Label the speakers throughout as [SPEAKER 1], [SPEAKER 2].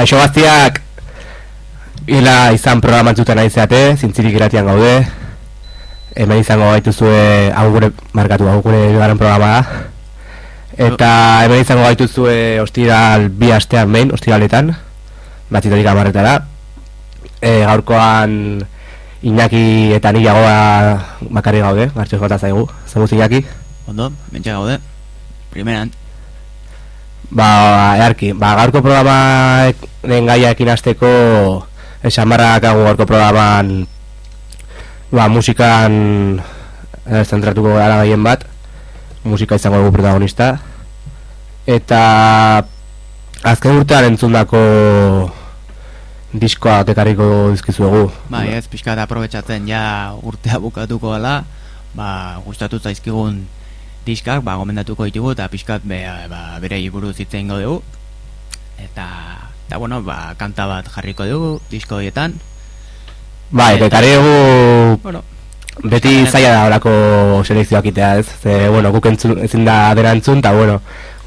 [SPEAKER 1] Kaixo gaztiak. Ila izan programatzuten nahi zeate, zintzirik iratian gaude. Hemen izango gaitu zue, hau gure, markatu, hau gure garen programa. Da Eta hemen izango gaitu zue ostiral bi astean behin, ostiraletan Batzitarik amarretara e, Gaurkoan Iñaki eta nila goa bakarri gaude, gartxo jota zaigu. Zemuz Iñaki?
[SPEAKER 2] Ondo, mentxe gaude, primeran
[SPEAKER 1] Ba, earki, ba, gaurko programa den gaia ekin azteko esan barrak gaurko programan ba, musikan eh, zentratuko gara gehien bat. Musika izango dugu protagonista. Eta azken urtean entzundako diskoa tekarriko dizkizuegu.
[SPEAKER 2] Ba, ez, pixka da aprobetsatzen ja urtea bukatuko gala ba, gustatu zaizkigun diskak ba, gomendatuko ditugu eta pixkat be, ba, bere iburu zitzen dugu. Eta, eta bueno, ba, kanta bat jarriko dugu disko horietan.
[SPEAKER 1] Bai, eta egu
[SPEAKER 2] bueno,
[SPEAKER 1] beti zaila da horako selekzioak itea ez? Ze, bueno, guk entzun, ezin da dena entzun, eta bueno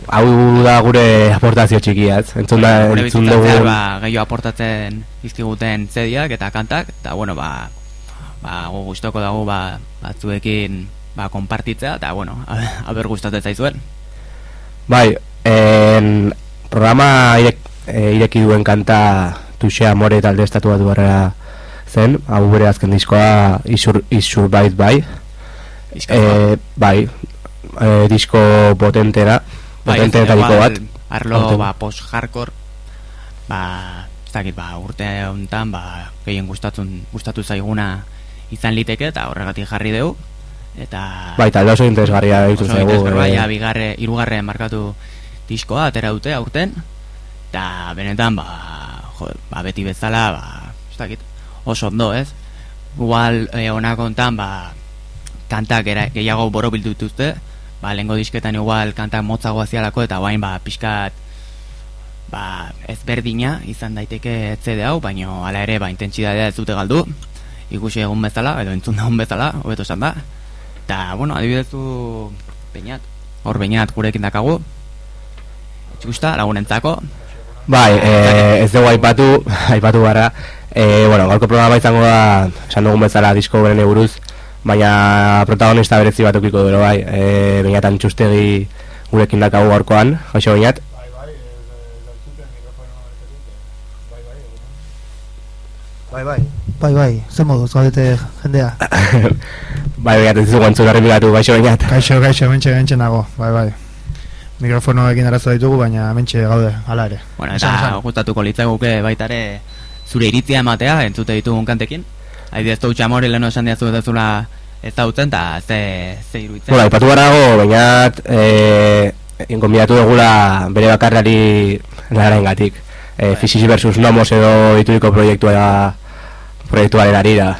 [SPEAKER 1] hau da gure aportazio txikia ez? Entzun da,
[SPEAKER 2] gure
[SPEAKER 1] entzun dugu
[SPEAKER 2] ba, gehiago aportatzen izkiguten zediak eta kantak eta bueno, ba, ba, gu gustoko dago ba, batzuekin ba, konpartitzea eta bueno, haber gustatzen zaizuen.
[SPEAKER 1] Bai, en, programa irek, e, ireki duen kanta Tuxe Amore talde estatu bat zen, hau bere azken diskoa Isur, Isur Bait Bai. E, Bai, e, disko potentera
[SPEAKER 2] Bai,
[SPEAKER 1] Potente
[SPEAKER 2] ez,
[SPEAKER 1] etariko
[SPEAKER 2] igual,
[SPEAKER 1] bat.
[SPEAKER 2] Arlo,
[SPEAKER 1] Aurten.
[SPEAKER 2] ba, post-hardcore Ba, ez dakit, ba, urte honetan Ba, gehien gustatzen, gustatu zaiguna Izan liteke eta horregatik jarri dugu Eta
[SPEAKER 1] Bai, talde oso interesgarria ditu
[SPEAKER 2] oso
[SPEAKER 1] zaigu
[SPEAKER 2] interesgarria,
[SPEAKER 1] eh.
[SPEAKER 2] bigarre, irugarre markatu diskoa, atera dute aurten Eta benetan, ba, jo, ba beti bezala, ba, ez dakit, oso ondo, ez? Igual, eh, honako hontan, ba, kantak era, gehiago borobildu dituzte Ba, lehengo disketan igual kantak motzago azialako eta bain, ba, pixkat ba, ezberdina izan daiteke etzede hau, baino hala ere, ba, intensidadea ez dute galdu ikusi egun bezala, edo entzun daun bezala, hobeto esan da eta, bueno, adibidez du Peñat, hor Peñat gurekin dakagu. Txusta, lagunentzako.
[SPEAKER 1] Bai, e, ez dugu aipatu, aipatu gara e, bueno, gaurko programa izango da esan dugun bezala disko beren buruz baina protagonista berezi bat ukiko duro bai. E, Beñatan txustegi gurekin dakagu gaurkoan, joxo Beñat
[SPEAKER 3] Bai, bai. Bai, bai. Zer moduz, galdete jendea.
[SPEAKER 1] bai, Beñat ez dugu entzun errepikatu, gaixo Beñat
[SPEAKER 3] Kaixo, kaixo, mentxe, mentxe nago. Bai, bai. Mikrofonoekin arazo ditugu, baina mentxe gaude, hala ere.
[SPEAKER 2] Bueno, eta gustatuko litzaguke baita ere zure iritzia ematea entzute ditugun kantekin. Adibidez Tou Txamori leheno esan diazu dezula ez dautzen, eta ze, ze iruditzen.
[SPEAKER 1] Bueno, aipatu garago, Beñat e, ingombidatu dugula bere bakarrari lagaren gatik e, Physics versus Nomos edo ituriko proiektua proiektuaren arira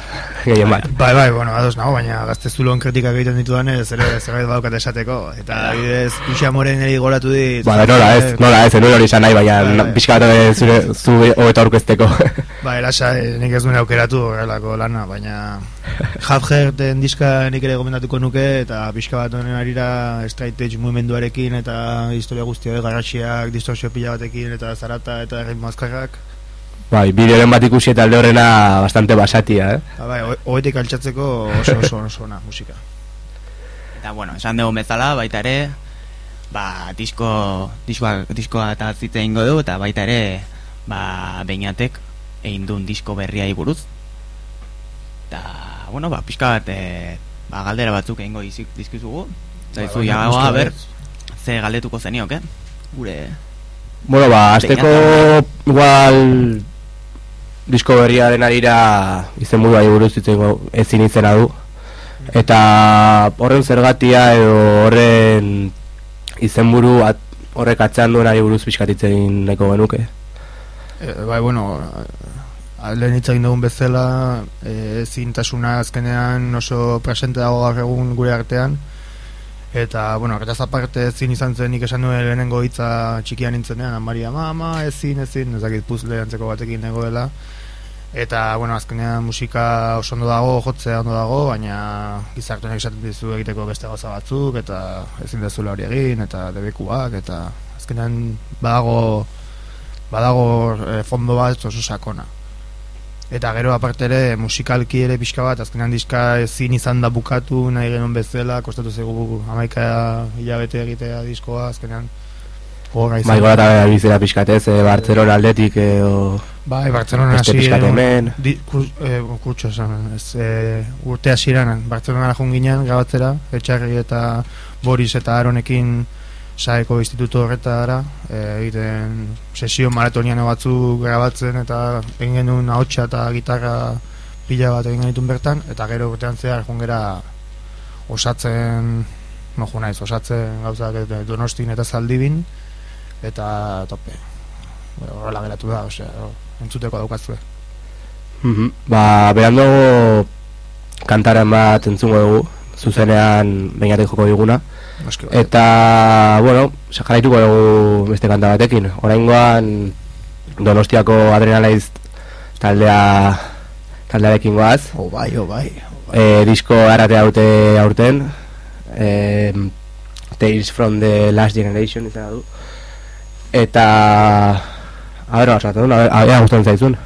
[SPEAKER 1] gehien bat
[SPEAKER 3] Bai, bai, bueno, ados nago, baina gaztezulon kritikak egiten ditudan ez, ere zerbait badaukat esateko. Eta, adibidez, Puxa Moren eri goratu dit.
[SPEAKER 1] Ba, nola ez, nola ez, nuen hori izan nahi,
[SPEAKER 3] Bai,
[SPEAKER 1] baina
[SPEAKER 3] bai.
[SPEAKER 1] pixka bat eh, zure, zu hobeto aurkezteko.
[SPEAKER 3] Ba, erasa, eh, nik ez duen aukeratu horrelako lana, baina Halfherten diska nik ere gomendatuko nuke eta pixka bat honen arira straight edge mugimenduarekin eta historia guztia garratxiak, distorsio pila batekin eta zarata eta ritmo azkarrak
[SPEAKER 1] bai, bideoren bat ikusi eta alde horrena bastante basatia, eh?
[SPEAKER 3] Ba, bai, ho- hogetik altxatzeko oso oso oso ona musika
[SPEAKER 2] Eta, bueno, esan dugu bezala, baita ere, ba, disko, diskoa, diskoa eta zitze ingo dugu, eta baita ere, ba, beinatek egin duen disko berriai buruz. Eta, bueno, ba, pixka bat, e, ba, galdera batzuk egingo dizkizugu. Eta
[SPEAKER 3] Ba, noski
[SPEAKER 2] ber, ze galdetuko zeniok, eh? Gure,
[SPEAKER 1] Bueno, ba, azteko igual disko berriaren arira izen buruz itzengo ezin izena du. Eta horren zergatia edo horren izenburu at, horrek atzean duenari buruz pixkatitzen nahiko genuke.
[SPEAKER 3] E, bai, bueno, eh, lehen hitz egin dugun bezala, e, zintasuna azkenean oso presente dago gaur egun gure artean, eta, bueno, horretaz aparte ezin izan zen nik esan nuen lehenengo hitza txikian nintzenean, Maria, mama, ezin, ezin, ez dakit puzle antzeko batekin negoela, eta, bueno, azkenean musika oso ondo dago, jotzea ondo dago, baina gizarte honek esaten dizu egiteko beste gauza batzuk, eta ezin dezula hori egin, eta debekuak, eta azkenean badago badago e, fondo bat oso sakona. Eta gero aparte ere musikalki ere pixka bat, azkenan diska ezin izan da bukatu nahi genuen bezala, kostatu zegu amaika hilabete egitea diskoa, azkenan
[SPEAKER 1] Bai, gora eta bizera pixkatez, e, Bartzelona aldetik, e, o...
[SPEAKER 3] Bai, Bartzelona hasi hemen. Eh, kurtso esan, ez, e, urte hasi Bartzelona lajun ginen, gabatzera, etxarri eta Boris eta Aronekin saeko instituto horretara, e, egiten sesio maratonian batzu grabatzen eta egin genuen ahotsa eta gitarra pila bat egin genitun bertan, eta gero urtean zehar jungera osatzen, no naiz, osatzen gauzak donostin eta zaldibin, eta tope. Horrela geratu da, osea, entzuteko daukazue.
[SPEAKER 1] Mm -hmm. Ba, berando kantaren bat entzungo dugu. Zuzenean bainatik joko diguna eta, bueno, sekaraituko dugu beste kanta batekin oraingoan donostiako adrenalaiz taldea taldearekin goaz
[SPEAKER 3] oh bai, oh bai,
[SPEAKER 1] oh bai. E, disko aratea haute aurten e, Tales from the Last Generation izan du eta a ver, vamos a una, a ver, gustatzen zaizun.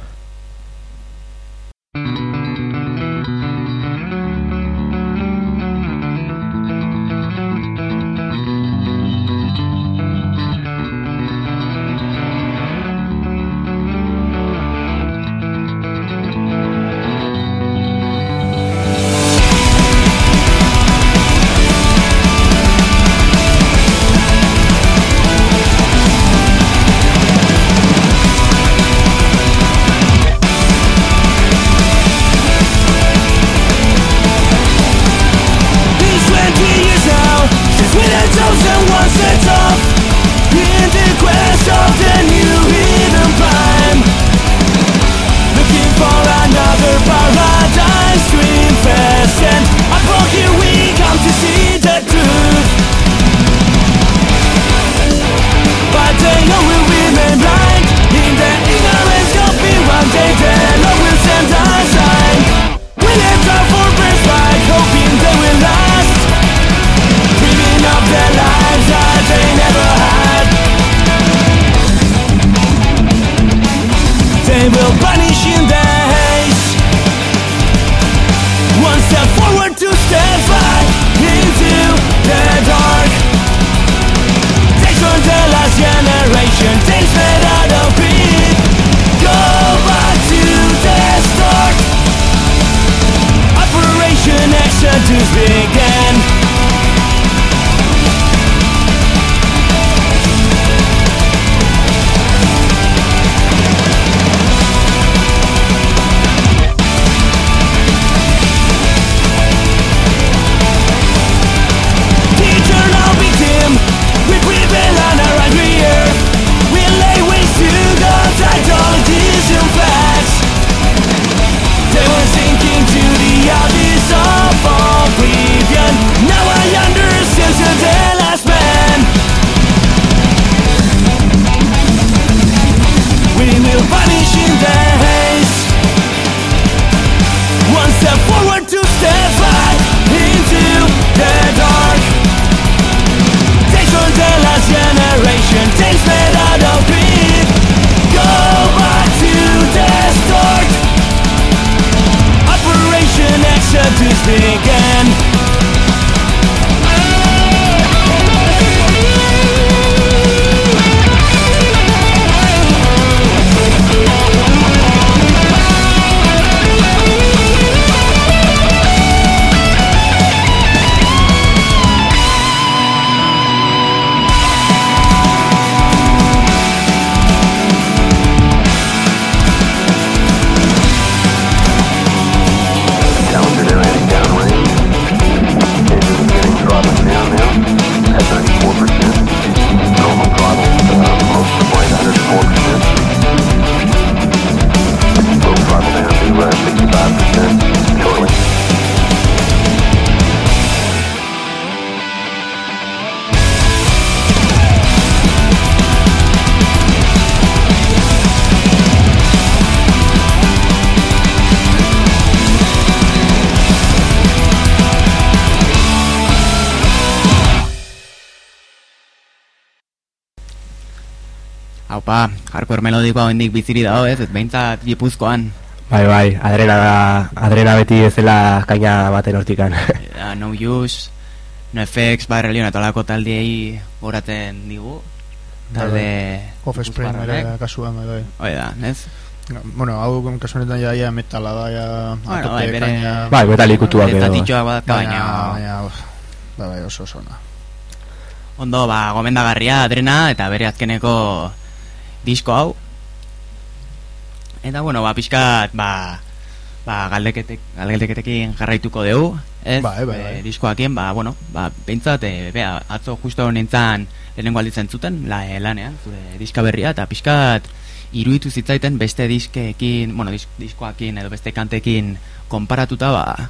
[SPEAKER 2] Haupa, hardcore melodikoa hendik biziri dago, ez? Ez behintzat gipuzkoan.
[SPEAKER 1] Bai, bai, adrena, adrena beti ezela kaina baten hortikan.
[SPEAKER 2] Da, no use, no effects, ba, religion, eta taldiei horaten digu. Talde...
[SPEAKER 3] Offspring ere kasuan, bai, bai.
[SPEAKER 2] Hoi da, ez?
[SPEAKER 3] Bueno, hau kasu honetan ja, ja metala da, ja...
[SPEAKER 2] Bueno, bai, bere-
[SPEAKER 1] bai, metal ikutuak edo.
[SPEAKER 2] Estatitxoak badaka,
[SPEAKER 3] baina,
[SPEAKER 2] baina...
[SPEAKER 3] bai, bai, oso oso ona.
[SPEAKER 2] Ondo, ba, gomendagarria, adrena, eta bere azkeneko disko hau. Eta, bueno, ba, pixkat, ba, ba galdeketek, galdeketekin jarraituko dugu, ez?
[SPEAKER 3] Bai, bai,
[SPEAKER 2] E,
[SPEAKER 3] bai.
[SPEAKER 2] diskoakien, ba, bueno, ba, behintzat, e, bea, atzo justo nintzen lehenengo alditzen zuten, la, e, lanean, zure diska berria, eta pixkat, iruditu zitzaiten beste diskeekin, bueno, dis, diskoakin edo beste kantekin konparatuta, ba,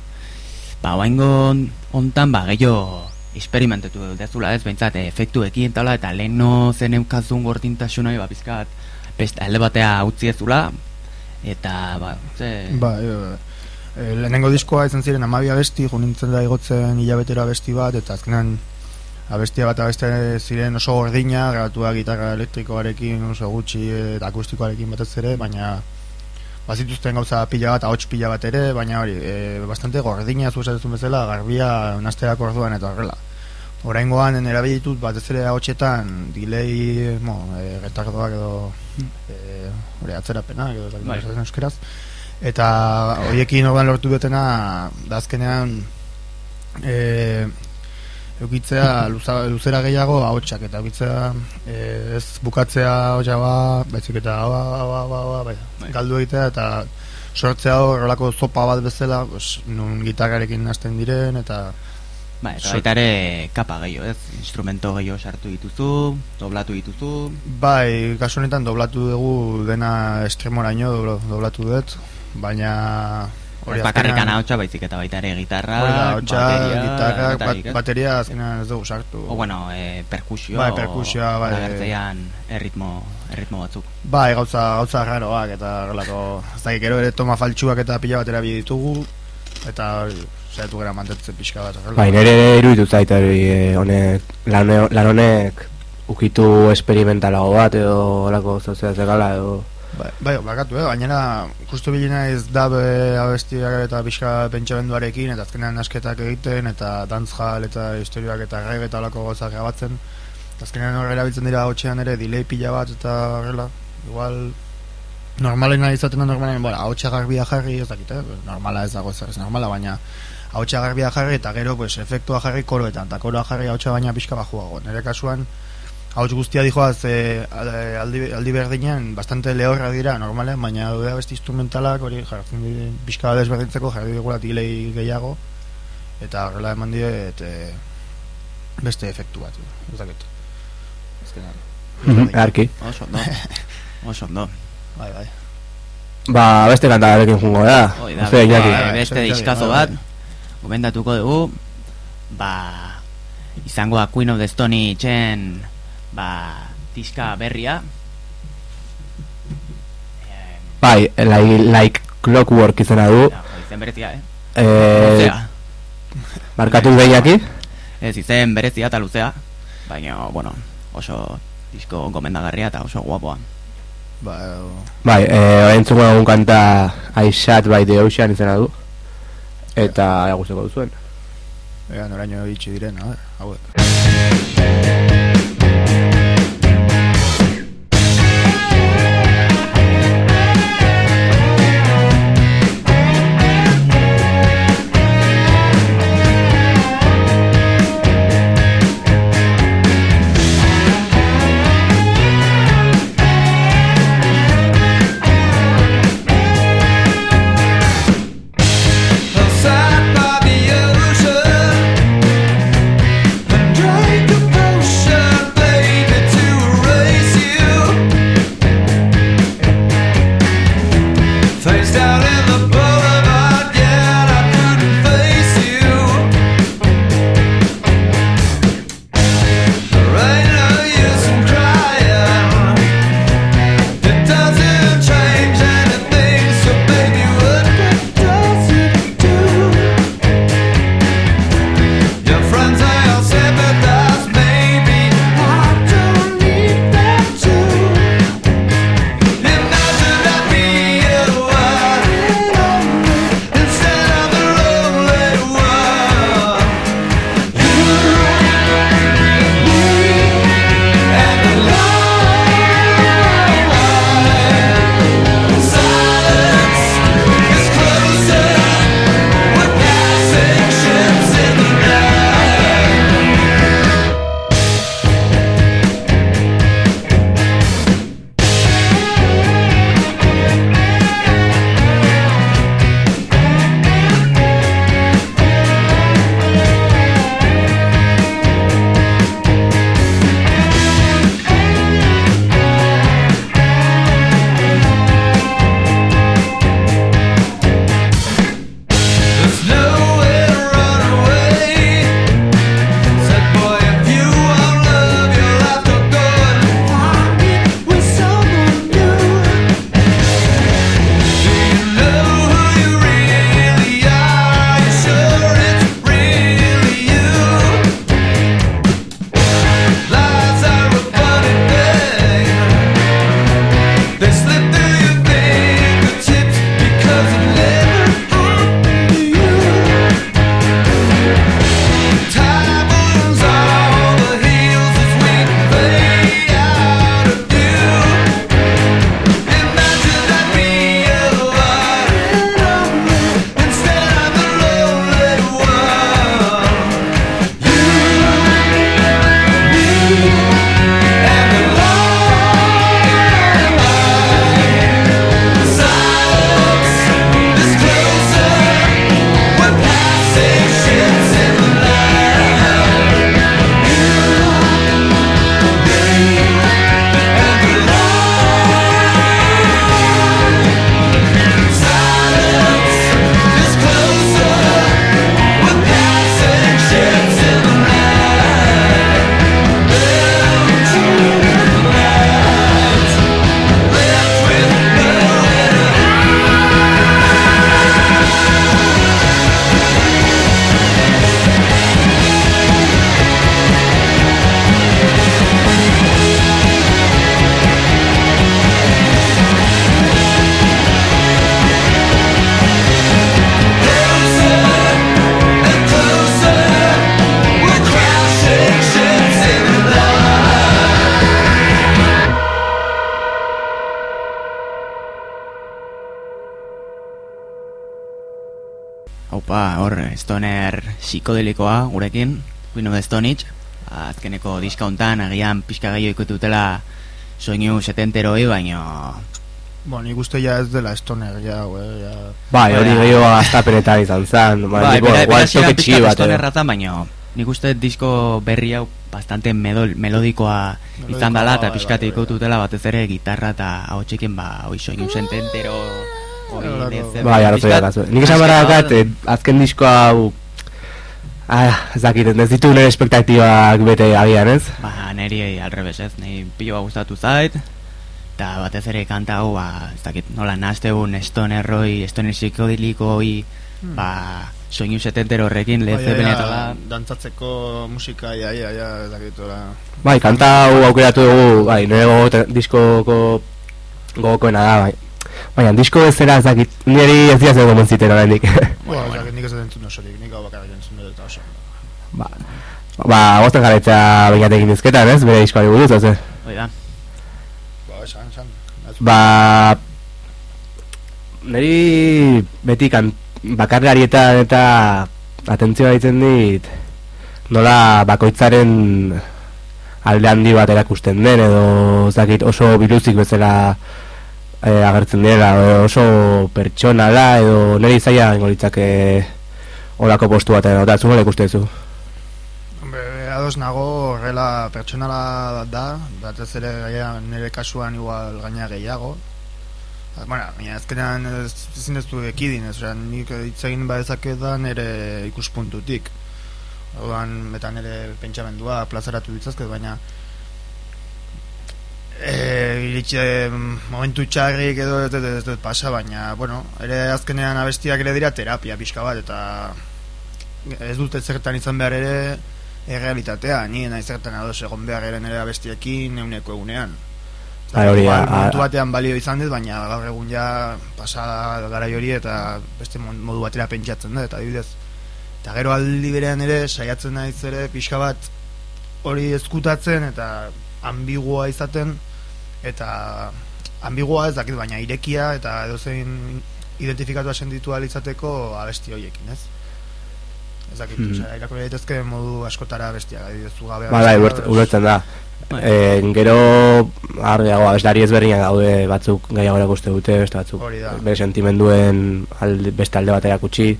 [SPEAKER 2] ba, oaingo hontan, ba, gehiago experimentatu dezula ez, behintzat, efektuekin tala, eta leheno zen eukazun gordintasunoi, ba, pizkat, beste alde batea utzi ezula, eta, ba, ze...
[SPEAKER 3] Ba, e, e, lehenengo diskoa izan ziren amabia abesti, jo nintzen da igotzen hilabetera abesti bat, eta azkenan abestia bat abeste ziren oso gordina, grabatua gitarra elektrikoarekin, oso gutxi eta akustikoarekin batez ere, baina bazituzten gauza pila bat, ahots pila bat ere, baina hori, e, bastante gordina zu esatezun bezala, garbia nasterako orduan eta horrela. Oraingoan erabilitut batez ere ahotsetan delay, mo, e, retardoak edo e, hori atzerapenak edo
[SPEAKER 2] Bai.
[SPEAKER 3] euskeraz. Eta horiekin orduan lortu dutena da azkenean e, eukitzea luza, luzera gehiago ahotsak eta eukitzea e, ez bukatzea ahotsa ba, baizik eta ba, ba, ba, ba, bai,
[SPEAKER 2] Bai.
[SPEAKER 3] galdu egitea eta sortzea horrelako zopa bat bezala, pues, nun gitarrarekin hasten diren eta
[SPEAKER 2] Ba, eta baita ere kapa gehiago, ez? Instrumento gehiago sartu dituzu, doblatu dituzu,
[SPEAKER 3] Bai, kasu honetan doblatu dugu dena estremoraino doblatu dut, baina
[SPEAKER 2] ez bakarrikan ahotsa baizik eta baita ere gitarra,
[SPEAKER 3] da,
[SPEAKER 2] bateria,
[SPEAKER 3] bat,
[SPEAKER 2] ez?
[SPEAKER 3] bateria azkenean ez dugu sartu.
[SPEAKER 2] O bueno, eh, perkusio,
[SPEAKER 3] Bai, perkusioa, bai.
[SPEAKER 2] Agertzean erritmo, erritmo batzuk.
[SPEAKER 3] Bai, gauza, gauza raroak eta horrelako, ez dakik gero ere toma faltsuak eta pila batera bi ditugu, eta saiatu gara mantetzen pixka bat.
[SPEAKER 1] Bai, nire ere iruditu zait hori eh, honek, lan, ho- lan honek ukitu experimentalago bat edo olako zozea zegala edo
[SPEAKER 3] Bai, bai, bakatu, eh? gainera, justu bilina ez dab abestiak eta pixka pentsabenduarekin, eta azkenean asketak egiten, eta dancehall eta historioak eta reggae eta olako gozak grabatzen. Eta azkenean horre erabiltzen dira hotxean ere delay pila bat eta horrela, igual normalena izaten da normalen, bueno, ahotsa garbia jarri, ez dakit, eh? normala ez dago ez, normala, baina ahotsa garbia jarri eta gero pues, efektua jarri koroetan, eta koroa jarri ahotsa baina pixka bajuago. Nire kasuan, ahots guztia dijoaz e, aldi, aldi berdinean bastante lehorra dira normalen, baina daude beste instrumentalak hori jartzen pixka bat desberdintzeko jarri digula delay gehiago eta horrela eman diet e, beste efektu bat ez dakit azkenan
[SPEAKER 1] arki.
[SPEAKER 2] Oso ondo. Oso ondo.
[SPEAKER 3] bai bai
[SPEAKER 1] Ba, beste kantarekin jungo da.
[SPEAKER 2] Hoi da,
[SPEAKER 1] Iñaki?
[SPEAKER 2] beste,
[SPEAKER 3] bai,
[SPEAKER 2] beste
[SPEAKER 3] bai,
[SPEAKER 2] diskazo
[SPEAKER 3] bai,
[SPEAKER 2] bat,
[SPEAKER 3] bai.
[SPEAKER 2] gomendatuko dugu, ba, izango da Queen of the Stone Agen, ba, diska berria. Eh,
[SPEAKER 1] Bai, like, like clockwork izena du.
[SPEAKER 2] ja, izen berezia, eh?
[SPEAKER 1] Eh,
[SPEAKER 2] Luzea.
[SPEAKER 1] markatu behiaki?
[SPEAKER 2] Ez izen berezia eta luzea, baina, bueno, oso disko gomendagarria eta oso guapoa.
[SPEAKER 3] ba,
[SPEAKER 1] Bai, eh, orain entzungo dugun kanta I Shot by the Ocean izena du. Eta ja gustoko duzuen.
[SPEAKER 3] ega noraino itxi diren a ver, hauek
[SPEAKER 2] psikodelikoa gurekin, Queen of the Stone Age, azkeneko diska hontan agian pixka gehiago ikututela soinu setenteroi, baino
[SPEAKER 3] Bueno, nik uste ja ez dela stoner, ja, we, ja...
[SPEAKER 1] Bai, hori
[SPEAKER 2] Bai.
[SPEAKER 1] gehiago gaztapenetan izan zen. Bai,
[SPEAKER 2] Bai,
[SPEAKER 1] toke txiki bat.
[SPEAKER 2] stoner
[SPEAKER 1] eh.
[SPEAKER 2] ratan, baino nik uste disko berri hau bastante medol, melodikoa
[SPEAKER 3] Melodikoa,
[SPEAKER 2] izan dela eta
[SPEAKER 3] bai, bai, bai.
[SPEAKER 2] ikututela batez ere gitarra eta hau txekin ba, hoi soinu sententero
[SPEAKER 1] Bai,
[SPEAKER 2] pixkat,
[SPEAKER 1] dakazu. Nik esan barra dakat, eh, azken diskoa hau... Ah, ez dakit, ez ditu nire espektatibak bete agian, ez?
[SPEAKER 2] Ba, neri alrebes ez, nahi pilo bat gustatu zait eta batez ere kanta hau, ba, ez dakit, nola naztegun stoner roi, stoner psikodiliko hoi,
[SPEAKER 3] Hmm.
[SPEAKER 2] ba, soinu setentero horrekin
[SPEAKER 3] Bai,
[SPEAKER 2] leze
[SPEAKER 3] ja,
[SPEAKER 2] benetala
[SPEAKER 3] Dantzatzeko musika, ja, ja, ja, ez dakit, ora...
[SPEAKER 1] Bai, kanta hau aukeratu dugu, bai, nire gogote, diskoko gogokoena da, bai. Baina, disko bezala ez dakit, niri ez diaz egon montziten oraindik.
[SPEAKER 3] Bueno, dakit nik ez dut entzun osorik, nik hau bakarrik entzun dut eta oso.
[SPEAKER 1] ba, ba, gozten jarretza bainatekin dizketan, ez? Bere diskoari buruz, ez?
[SPEAKER 2] Hoi da,
[SPEAKER 3] Ba, esan, esan.
[SPEAKER 1] Ba, niri beti kan, bakarlarietan eta atentzioa ditzen dit nola bakoitzaren alde handi bat erakusten den edo ez dakit oso biluzik bezala eh, agertzen dira edo oso pertsonala edo niri zaila ingo litzake olako postu bat edo, eta zu nola ikustezu?
[SPEAKER 3] Ados nago horrela pertsonala da, batez ere gaia nire kasuan igual gaina gehiago. Bueno, baina azkenean ez ezin ez du ekidin, ez osea, nik hitz egin badezake da nire ikuspuntutik. Orduan eta nire pentsamendua plazaratu ditzazket, baina eh iritsi momentu txarrik edo ez dut dut pasa, baina bueno, ere azkenean abestiak ere dira terapia pixka bat eta ez dute zertan izan behar ere errealitatea, ni nahi zertan ados egon behar ere nire abestiekin euneko egunean.
[SPEAKER 1] Bai, hori,
[SPEAKER 3] Igual,
[SPEAKER 1] a-
[SPEAKER 3] momentu
[SPEAKER 1] a-
[SPEAKER 3] batean balio izan dut, baina gaur egun ja pasada garai hori eta beste modu batera pentsatzen da, eta adibidez. Eta gero aldi berean ere saiatzen naiz ere pixka bat hori ezkutatzen eta ambigua izaten eta ambigua ez dakit baina irekia eta edozein identifikatua sentitu ahal izateko abesti horiekin, ez? Ez dakit,
[SPEAKER 1] Mhm.
[SPEAKER 3] osea, irakurri daitezke modu askotara bestiak, adibidez, zu gabe
[SPEAKER 1] Ba, bai, ulertzen- da.
[SPEAKER 2] Bai.
[SPEAKER 1] E, gero argiago abeslari ezberdinak daude batzuk gehiago erakuste dute, beste batzuk bere sentimenduen alde, beste alde bat erakutsi.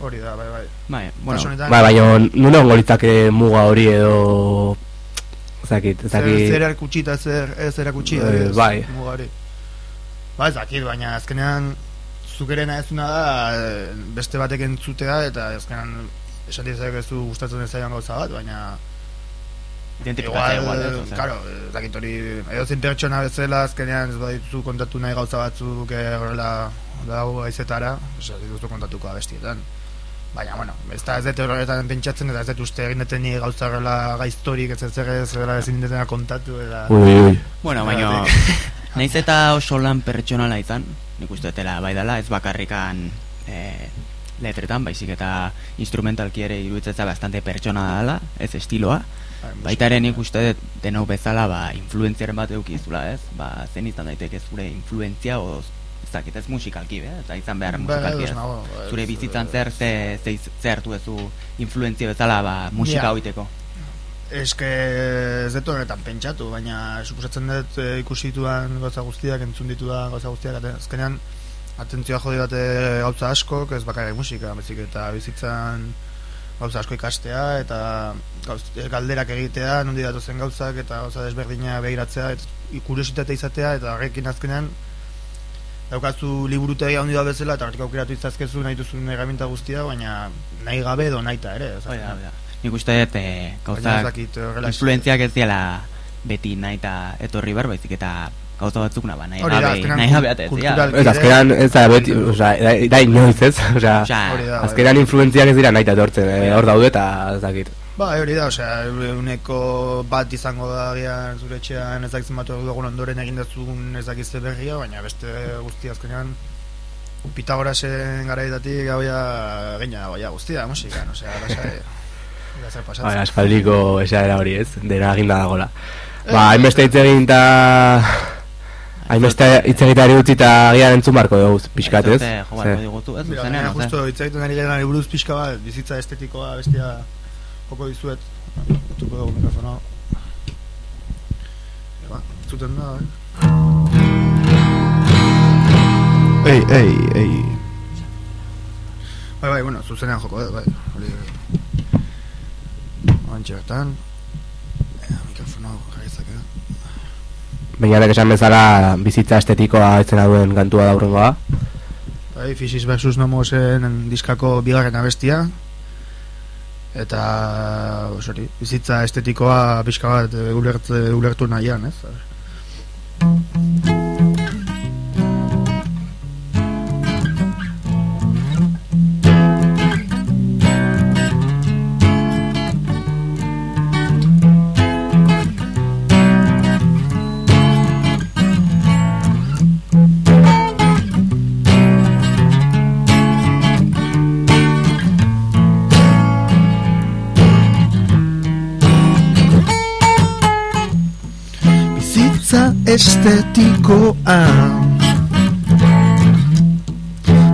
[SPEAKER 3] Hori da, bai, bai.
[SPEAKER 2] bai, bueno,
[SPEAKER 3] Kasu honetan,
[SPEAKER 1] Ba, baina nune ongo litzake muga hori edo ezakit,
[SPEAKER 3] zer,
[SPEAKER 1] ezakit
[SPEAKER 3] zer erakutsi eta zer ez erakutsi
[SPEAKER 1] Eh,
[SPEAKER 3] adibidez,
[SPEAKER 1] bai.
[SPEAKER 3] muga hori. Ba, ez dakit, baina azkenean zukerena ezuna da eh, beste batek entzutea eta azkenean esan dizak ez du gustatzen ez zaidan gauza bat, baina
[SPEAKER 2] identifikatzea
[SPEAKER 3] igual,
[SPEAKER 2] igual, ez,
[SPEAKER 3] claro, ez dakit hori edo zein pertsona bezala azkenean ez badituzu kontatu nahi gauza batzuk eh, horrela dau aizetara, ez dituzu kontatuko abestietan. Baina, bueno, ez da ez dut horretan pentsatzen eta ez dut uste egin duten ni gauza horrela gaiztorik ez ez ez dela ezin dutena kontatu eta...
[SPEAKER 1] Ui, ui.
[SPEAKER 2] Bueno, baina naiz eta oso lan pertsonala izan, nik uste dela bai dela, ez bakarrikan e, letretan, baizik eta instrumentalki ere iruditzatza bastante pertsona dela, ez estiloa.
[SPEAKER 3] Bai,
[SPEAKER 2] Baita ere nik uste dut denau bezala ba, influentziaren bat eukizula, ez? Ba, zen izan daiteke zure influentzia, o, ez dakit ez musikalki, be? eta izan behar
[SPEAKER 3] Bai,
[SPEAKER 2] musikalki, ez? Zure bizitzan
[SPEAKER 3] eh,
[SPEAKER 2] zer, ze, ze, ze hartu duzu influentzia bezala ba, musika
[SPEAKER 3] Ja.
[SPEAKER 2] hoiteko.
[SPEAKER 3] Eske ez dut horretan pentsatu, baina suposatzen dut e, ikusi ditudan gauza guztiak, entzun ditudan gauza guztiak, azkenean atentzioa jode date gauza asko, ez bakarrik musika, bezik eta bizitzan gauza asko ikastea eta gauz, galderak egitea, nondi datozen gauzak eta gauza desberdina behiratzea, eta kuriositatea izatea eta horrekin azkenean daukazu liburutegi handi da bezala eta hortik aukeratu izazkezu nahi duzun herramienta guztia, baina nahi gabe edo nahita ere. ez
[SPEAKER 2] Hoi da,
[SPEAKER 3] azkenean.
[SPEAKER 2] hoi da. Nik uste dut e, gauzak
[SPEAKER 3] horrela
[SPEAKER 2] influentziak ez diela beti nahi eta etorri bar, baizik eta gauza batzuk na, ba, nahi
[SPEAKER 3] da,
[SPEAKER 2] gabe, nahi gabe atetzea.
[SPEAKER 3] kultural-
[SPEAKER 1] Ez, azkenean ez da beti, osea, da, da inoiz ez,
[SPEAKER 3] da, bai.
[SPEAKER 1] azkenean influentziak ez dira nahi eta etortzen, eh, hor daude eta ez dakit.
[SPEAKER 3] Ba, hori da, osea, uneko bat izango da agian zure etxean ez dakitzen bat ordu egun ondoren egin dezun ez dakizte berria, baina beste guzti azkenean Pitagorasen garaietatik hau ja gaina ja guztia musikan, osea, lasai lasai pasatzen.
[SPEAKER 1] aspaldiko esaera hori ez, dena eginda dagola. Ba, hainbeste hitz egin eta Hainbeste hitz egiteari utzi eta agian entzun barko dugu, pixkat ez?
[SPEAKER 2] Jo, barko digutu, ez zuzenean,
[SPEAKER 3] justo hitz egiten ari garen buruz pixka bat, bizitza estetikoa bestia joko dizuet. Tuko dugu mikrofono. Ba, zuten da, eh? Ei, ei, ei. Bai, bai, bueno, zuzenean joko, eh, bai. Hori, Oantxe bertan. Mikrofono jarrizak, eh?
[SPEAKER 1] Bainatek esan bezala bizitza estetikoa etzena duen kantua da hurrengoa.
[SPEAKER 3] Bai, Physics versus Nomosen diskako bigarren abestia. Eta, hori, bizitza estetikoa pixka bat eh, ulert, ulertu nahian, ez? Estetikoa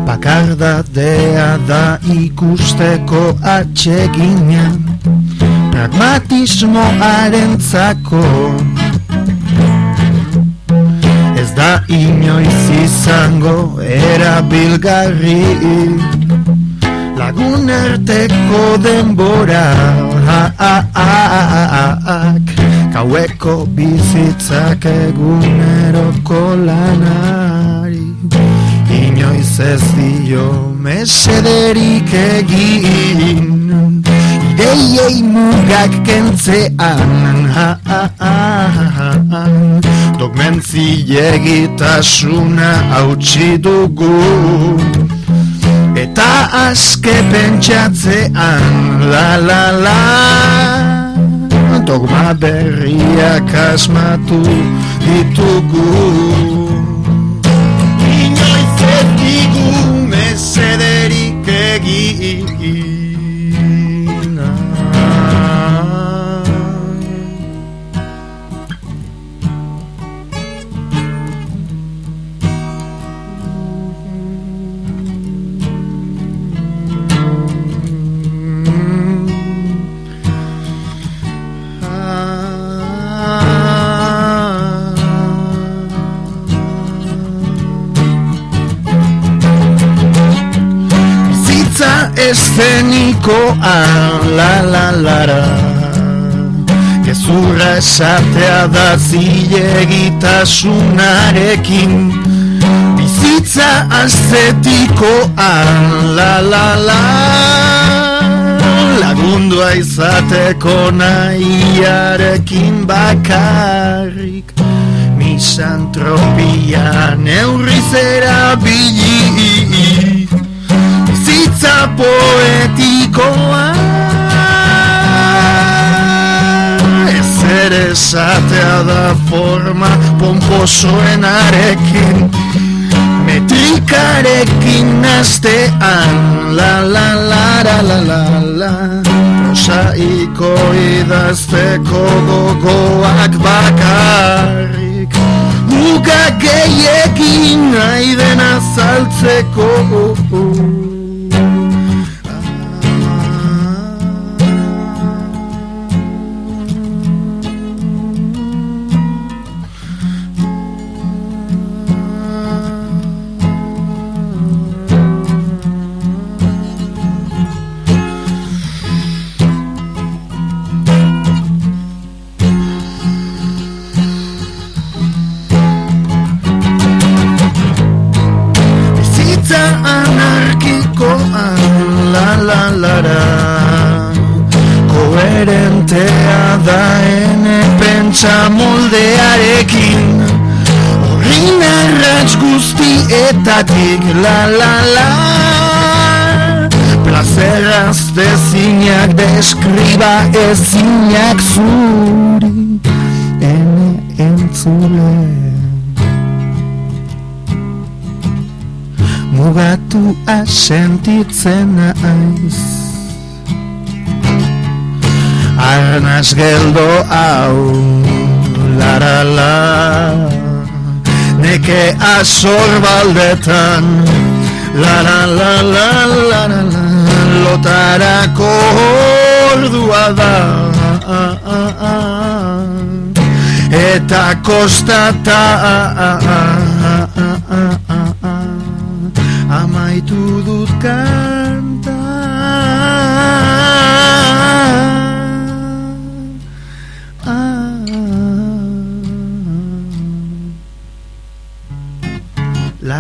[SPEAKER 3] Bakardadea da ikusteko atsegina Pragmatismoaren zako Ez da inoiz izango erabilgarri. Lagun arteko denbora. Ha, ha, ha, Kaueko bizitzak eguneroko lanari. Inoiz ez dio mesederik egin. Ideiei mugak kentzean. Ha, ha, ha, ha, ha. Dogmen zilegitasuna hautsi dugu. Eta aske pentsatzean la la la Dogma berriak asmatu ditugu eszenikoa la la la la Gezurra esatea da zilegitasunarekin Bizitza aszetikoa la la la. Lagundua izateko nahiarekin bakarrik. Misantropia neurriz erabili Bizitza poetikoa. Ez ere esatea da forma pomposoenarekin. Metrikarekin astean La la la la la la la. Prosaiko idazteko gogoak bakarrik. Muga gehiekin nahi dena saltzeko. Bizitza Koherentea da ene pentsa moldearekin. Horrin arratz guztietatik la la la. Plazeraz dezinak deskriba ezinak zuri Ene entzulean mugatu asentitzen naiz Arnaz geldo hau, la la la. Neke azor baldetan La la la la la la la. Lotarako ordua da. Eta kostata Amaitu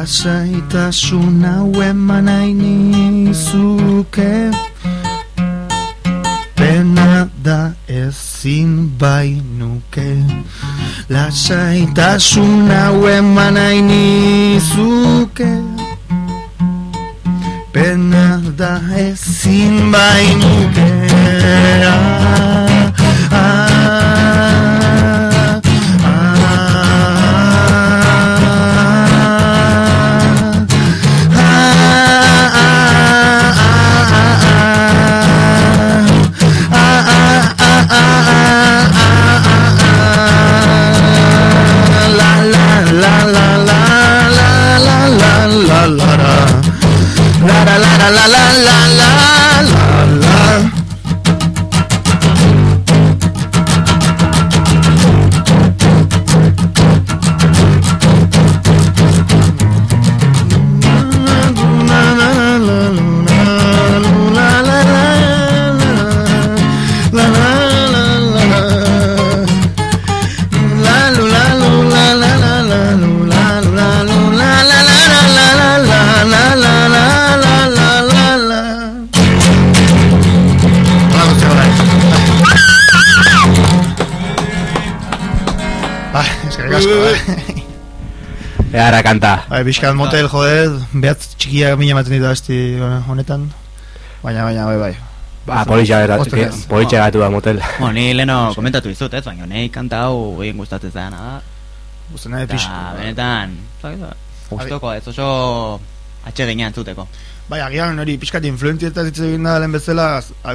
[SPEAKER 3] Lasaitasun hau eman ainizuke Pena da ezin bai nuke Lasaitasun hau eman ainizuke Pena da ezin bai nuke ah,
[SPEAKER 1] Eara kanta.
[SPEAKER 3] Bai, bizkat motel, joder, behatz txikiak mina ematen ditu asti honetan. Baina, baina, bai, bai.
[SPEAKER 1] Ba, politxa
[SPEAKER 3] Ostras.
[SPEAKER 1] gatu, politxa gatu da motel.
[SPEAKER 2] Bueno, ni leno komentatu dizut, ez, baina nahi kanta hau egin gustatzen zaiana da.
[SPEAKER 3] Gusten nahi
[SPEAKER 2] Eta
[SPEAKER 3] pixka.
[SPEAKER 2] benetan, gustoko ez oso atxegina entzuteko.
[SPEAKER 3] Bai, agian hori pixkat influentzietaz hitz egin da lehen bezala,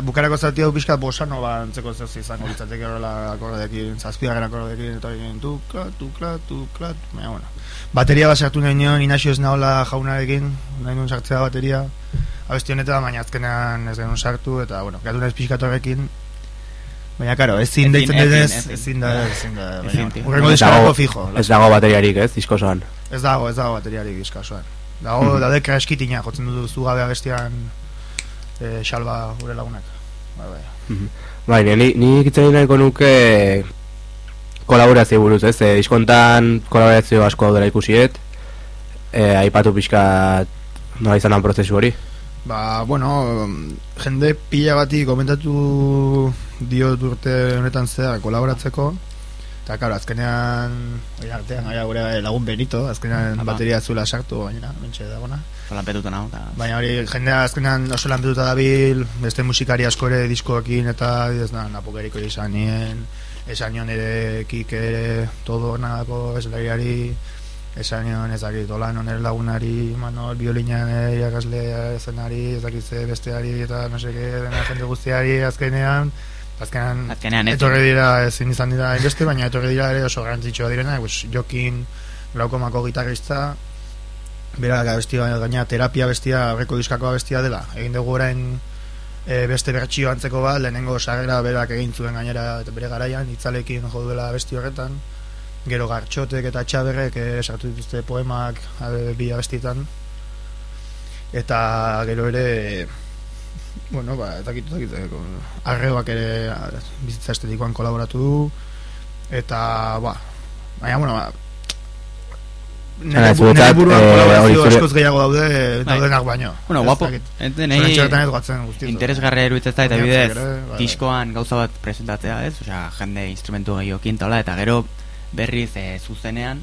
[SPEAKER 3] bukarako zati hau pixkat bosano ba antzeko zer izango litzateke horrela akordeekin, zazpiagen akordeekin, eta egin tukla, tukla, tukla, baina, bueno. Bateria bat sartu nahi nion, Inaxio ez nahola jaunarekin, nahi nuen sartzea bateria, abesti honetan, baina azkenean ez genuen sartu, eta, bueno, gatu naiz pixkat horrekin, Baina, karo, ezin
[SPEAKER 2] Ezin,
[SPEAKER 3] deitzen denez,
[SPEAKER 2] ezin.
[SPEAKER 3] ezin da, ezin da,
[SPEAKER 2] Ezin,
[SPEAKER 3] baina,
[SPEAKER 2] tío.
[SPEAKER 3] urrengo
[SPEAKER 1] Ez
[SPEAKER 3] diskarako
[SPEAKER 1] dago-
[SPEAKER 3] fijo.
[SPEAKER 1] Ez dago bateriarik, ez, diskosoan.
[SPEAKER 3] Ez dago, ez dago bateriarik diskasoan. Dago, daude kraskitina, jotzen dut zu gabe abestian e, salba gure lagunak. Bai, bai.
[SPEAKER 1] Bai, ni, ni ikitzen nahiko nuke kolaborazio buruz, ez? E, diskontan kolaborazio asko daudela ikusiet. E, aipatu pixka nola izan den prozesu hori.
[SPEAKER 3] Ba, bueno, jende pila bati komentatu diot urte honetan zehar kolaboratzeko. Eta, karo, azkenean, hori artean, hori gure lagun Benito, azkenean
[SPEAKER 2] Apa.
[SPEAKER 3] bateria zula sartu, baina, mentxe dagona.
[SPEAKER 2] Zolan petuta nago, eta...
[SPEAKER 3] Baina hori, jendea azkenean oso lanpetuta dabil, beste musikari asko ere diskoekin eta ez da, napokeriko izan nien, esan nion ere kike, todo nadako eslariari, esan nion ez dakit, olan oner lagunari, manol, biolinan irakaslea zenari, ez dakit ze besteari eta no seke, dena jende guztiari azkenean, azkenean,
[SPEAKER 2] Azkenean
[SPEAKER 3] etorri dira, ezin izan dira inbeste, baina etorri dira ere oso garrantzitsua direna, pues, jokin, glaukomako gitarrista, berak abesti gaina terapia bestia aurreko diskako bestia dela. Egin dugu orain e, beste bertsio antzeko bat lehenengo sarrera berak egin zuen gainera bere garaian itzalekin jo duela besti horretan. Gero gartxotek eta txaberrek e, sartu dituzte poemak e, bi abestietan. Eta gero ere bueno, ba, ez dakit, ez dakit, eh, arreoak ere a, bizitza estetikoan kolaboratu du eta, ba, baina, bueno, ba, bu-
[SPEAKER 1] zuretzat,
[SPEAKER 3] nire buruan
[SPEAKER 1] eh,
[SPEAKER 3] kolaborazio
[SPEAKER 1] hori zure-
[SPEAKER 3] askoz gehiago daude
[SPEAKER 2] Bai.
[SPEAKER 3] daudenak baino.
[SPEAKER 2] Bueno, guapo,
[SPEAKER 3] dakit.
[SPEAKER 2] ente
[SPEAKER 3] Zure
[SPEAKER 2] nahi interesgarria iruditzen zait, eta bidez,
[SPEAKER 3] bai,
[SPEAKER 2] diskoan gauza bat presentatzea, ez? Osea, jende instrumentu gehiokin tola, eta gero berriz e, zuzenean,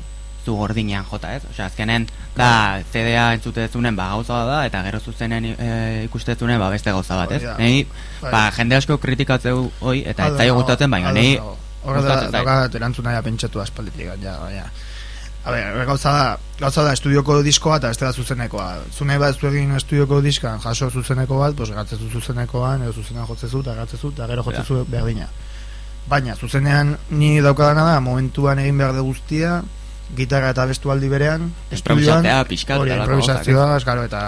[SPEAKER 2] zu gordinean jota, ez? Osea, azkenen, da, CD-a entzutezunen, ba, gauza da, eta gero zuzenen e, ikustezunen, ba, beste gauza bat, ez?
[SPEAKER 3] Da.
[SPEAKER 2] Nei,
[SPEAKER 3] Bai.
[SPEAKER 2] ba, jende asko kritikatzeu hoi, eta ez zaio gustatzen, baina nei.
[SPEAKER 3] Horra da, daukat erantzuna ja pentsatu aspalditik, ja, baina. A ber, gauza da, gauza da estudioko diskoa eta beste da zuzenekoa. Zune bat zu egin estudioko diskan, jaso zuzeneko bat, pues gatzezu zuzenekoan, edo zuzenean jotzezu, eta gatzezu, eta gero jotzezu berdina. Baina, zuzenean ni daukadana da, momentuan egin behar de guztia, gitarra eta bestualdi berean,
[SPEAKER 2] Improvisatzea, pixkat,
[SPEAKER 3] hori, improvisazioa, eskaro, eta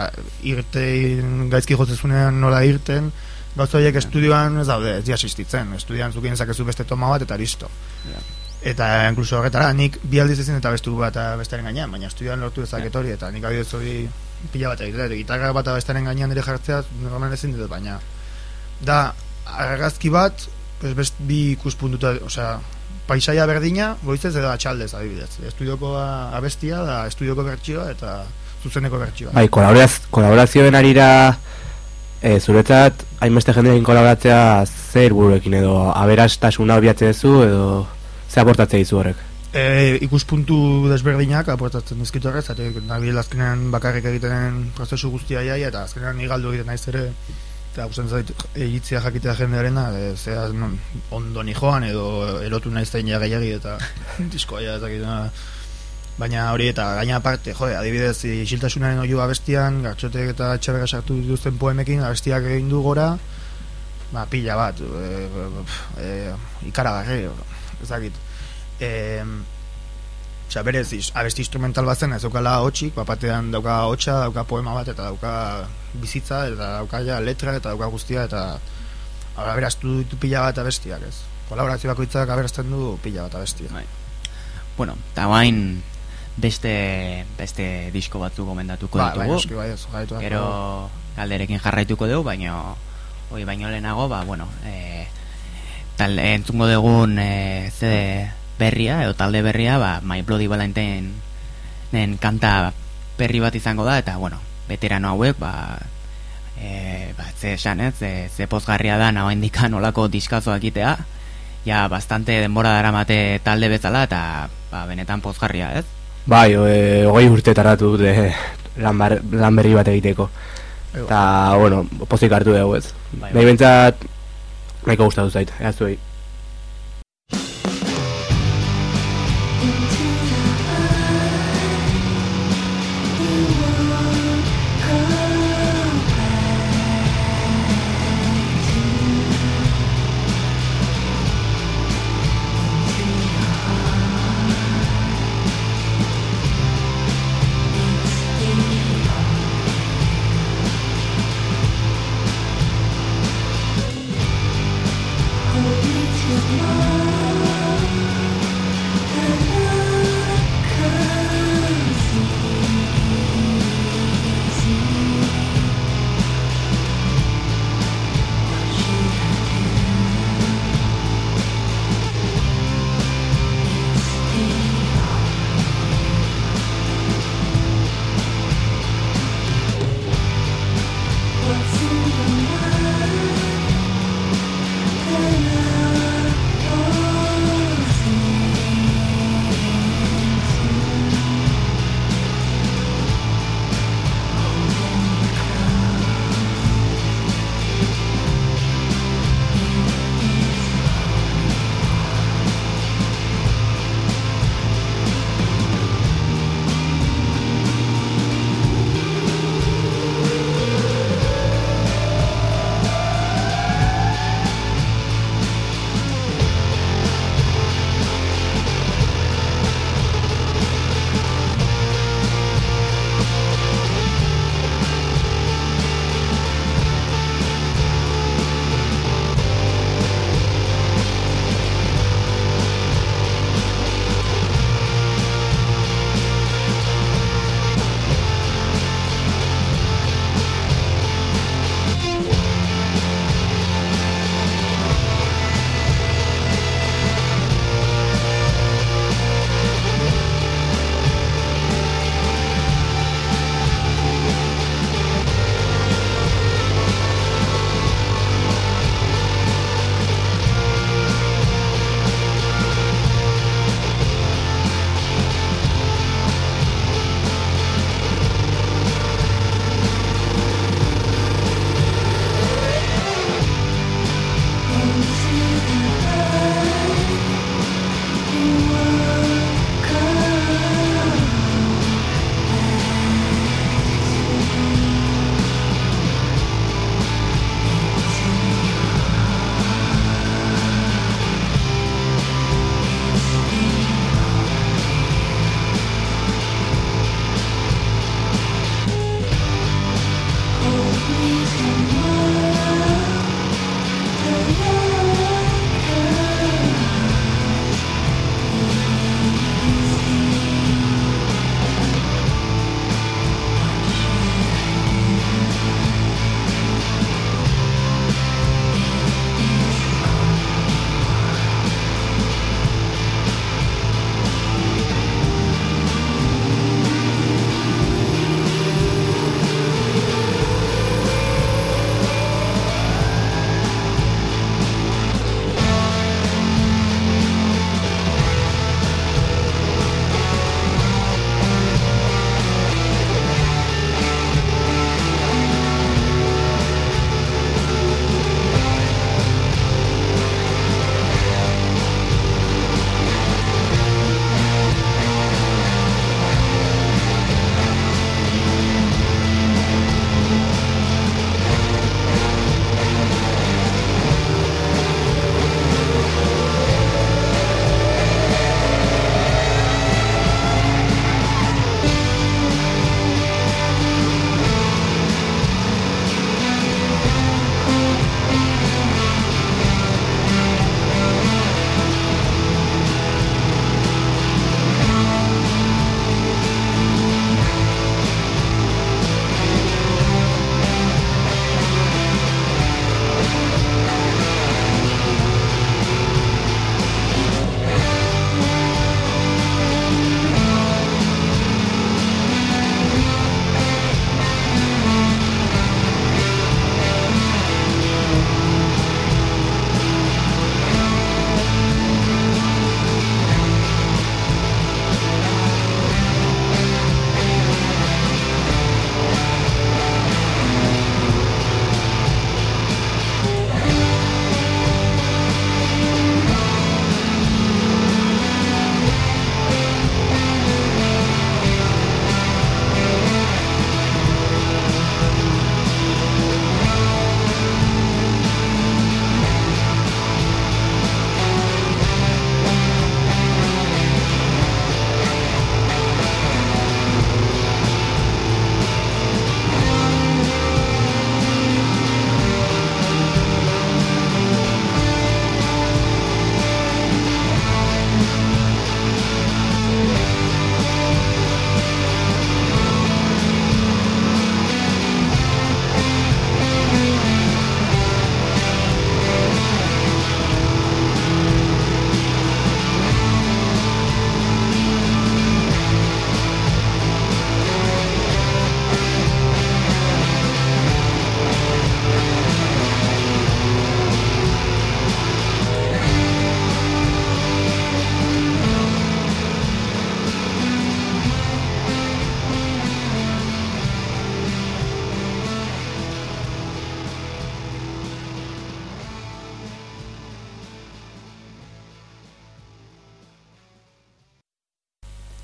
[SPEAKER 3] irtein gaizki jotzezunean nola irten, gauza horiek estudioan ez daude, ez asistitzen, estudioan zukin zakezu beste toma bat eta listo.
[SPEAKER 2] Ja.
[SPEAKER 3] Eta inkluso horretara, nik bi aldiz ezin eta bestu bat bestaren gainean, baina estudioan lortu dezaket hori, eta nik adioz hori pila bat egitea, eta gitarra bat bestaren gainean ere jartzea, normalan ezin dut, baina da, argazki bat, pues best, bi ikuspuntuta, osea, paisaia berdina, goizez edo atxaldez adibidez. Estudioko abestia da estudioko bertsioa eta zuzeneko bertsioa.
[SPEAKER 1] Bai, kolaboraz, kolaborazioen arira e, zuretzat hainbeste jendeekin kolaboratzea zer buruekin edo aberastasuna obiatze duzu edo ze aportatze dizu horrek?
[SPEAKER 3] E, ikuspuntu desberdinak aportatzen dizkit horrez, eta nabil azkenean bakarrik egiten prozesu guztia jai, eta azkenean ni galdu egiten naiz ere, eta gusten zait egitzia jakitea jendearena, e, zea non, ondo ni joan edo erotu naiz zain ja gehiagi eta diskoa ja ezakitena baina hori eta gaina aparte, jo, adibidez isiltasunaren oiu abestian, gartxotek eta etxabera sartu dituzten poemekin, abestiak egin du gora, ba, pila bat, e, e, ikaragarri, ezakit. E, Osea, berez, abesti instrumental bat zen, ez daukala hotxik, bapatean dauka hotxa, dauka poema bat, eta dauka bizitza, eta dauka ja letra, eta dauka guztia, eta aberastu ditu pila bat abestiak, ez. Kolaborazio bakoitzak aberasten du pila bat abestia.
[SPEAKER 2] Bai. Bueno, eta guain beste, beste disko batzuk gomendatuko
[SPEAKER 3] Ba, bai,
[SPEAKER 2] ditugu.
[SPEAKER 3] noski, bai, ez, jarraitu beharko
[SPEAKER 2] Gero galderekin jarraituko dugu, baina hoi baino lehenago, ba, bueno, e, tal, entzungo dugun e, zede berria, edo talde berria, ba, My Bloody Valentine nen kanta berri bat izango da, eta, bueno, veterano hauek, ba, e, ba, ze esan, ez, ze, ze pozgarria da, naho indikan olako diskazoak itea, ja, bastante denbora daramate talde bezala, eta, ba, benetan pozgarria, ez?
[SPEAKER 1] Bai, e, hogei urte taratu dute lan, bar, lan berri bat egiteko. Eta, bueno, pozik hartu dugu ez.
[SPEAKER 2] Bai,
[SPEAKER 1] Nahi bentsat, nahiko gustatu zait, ea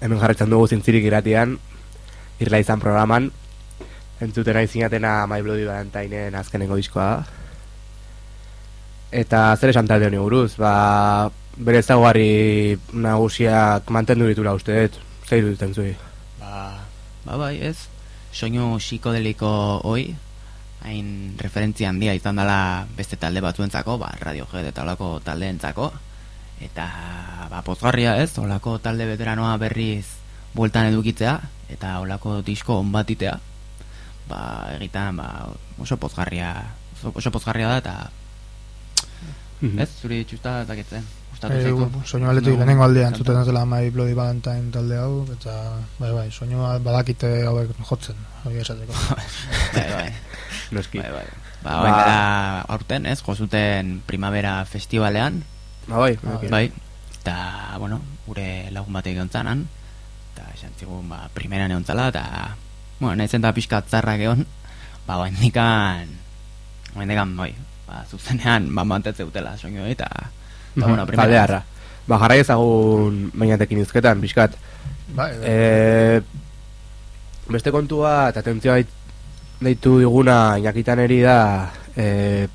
[SPEAKER 1] hemen jarretzen dugu zintzirik iratian, irla izan programan, entzuten nahi zinatena My Bloody Valentine'en azkenengo diskoa. Eta zer esan talde honi buruz, ba, bere ezaguarri nagusiak mantendu ditura uste dut, zer duten zui?
[SPEAKER 2] Ba, ba bai, ez, soinu psikodeliko hoi, hain referentzia handia izan dela beste talde batzuentzako, ba, Radiohead eta olako taldeentzako, eta ba, pozgarria ez, olako talde veteranoa berriz bueltan edukitzea, eta olako disko onbatitea, ba, egitan, ba, oso pozgarria, oso, oso pozgarria da, eta
[SPEAKER 1] Mhm.
[SPEAKER 2] ez, zuri txusta
[SPEAKER 3] Eh,
[SPEAKER 2] zaitu.
[SPEAKER 3] soinu aletu
[SPEAKER 2] No,
[SPEAKER 3] lehenengo aldean zuten dela My Bloody Valentine talde hau, eta bai bai, soinu badakite hauek jotzen, hori esateko.
[SPEAKER 2] bai, bai.
[SPEAKER 1] Noski.
[SPEAKER 2] Bai, bai. Ba,
[SPEAKER 1] Ba-
[SPEAKER 2] aurten, ez, jozuten primavera festivalean,
[SPEAKER 1] Ba, bai,
[SPEAKER 3] Ah,
[SPEAKER 1] bai.
[SPEAKER 2] eta, bueno, gure lagun batek egon zanan, eta esan zigun, ba, primeran egon zala, eta, bueno, nahi zen da pixka tzarrak egon, ba, ba, indikan, ba, indikan, bai, ba, zuzenean, ba, mantetze utela, soinu hori, eta, eta, bueno, primeran.
[SPEAKER 1] Taldearra. Ba, jarrai ezagun bainatekin izketan, pixkat.
[SPEAKER 3] Bai.
[SPEAKER 1] E, beste kontua, eta atentzioa deit- deitu diguna inakitan eri da, e,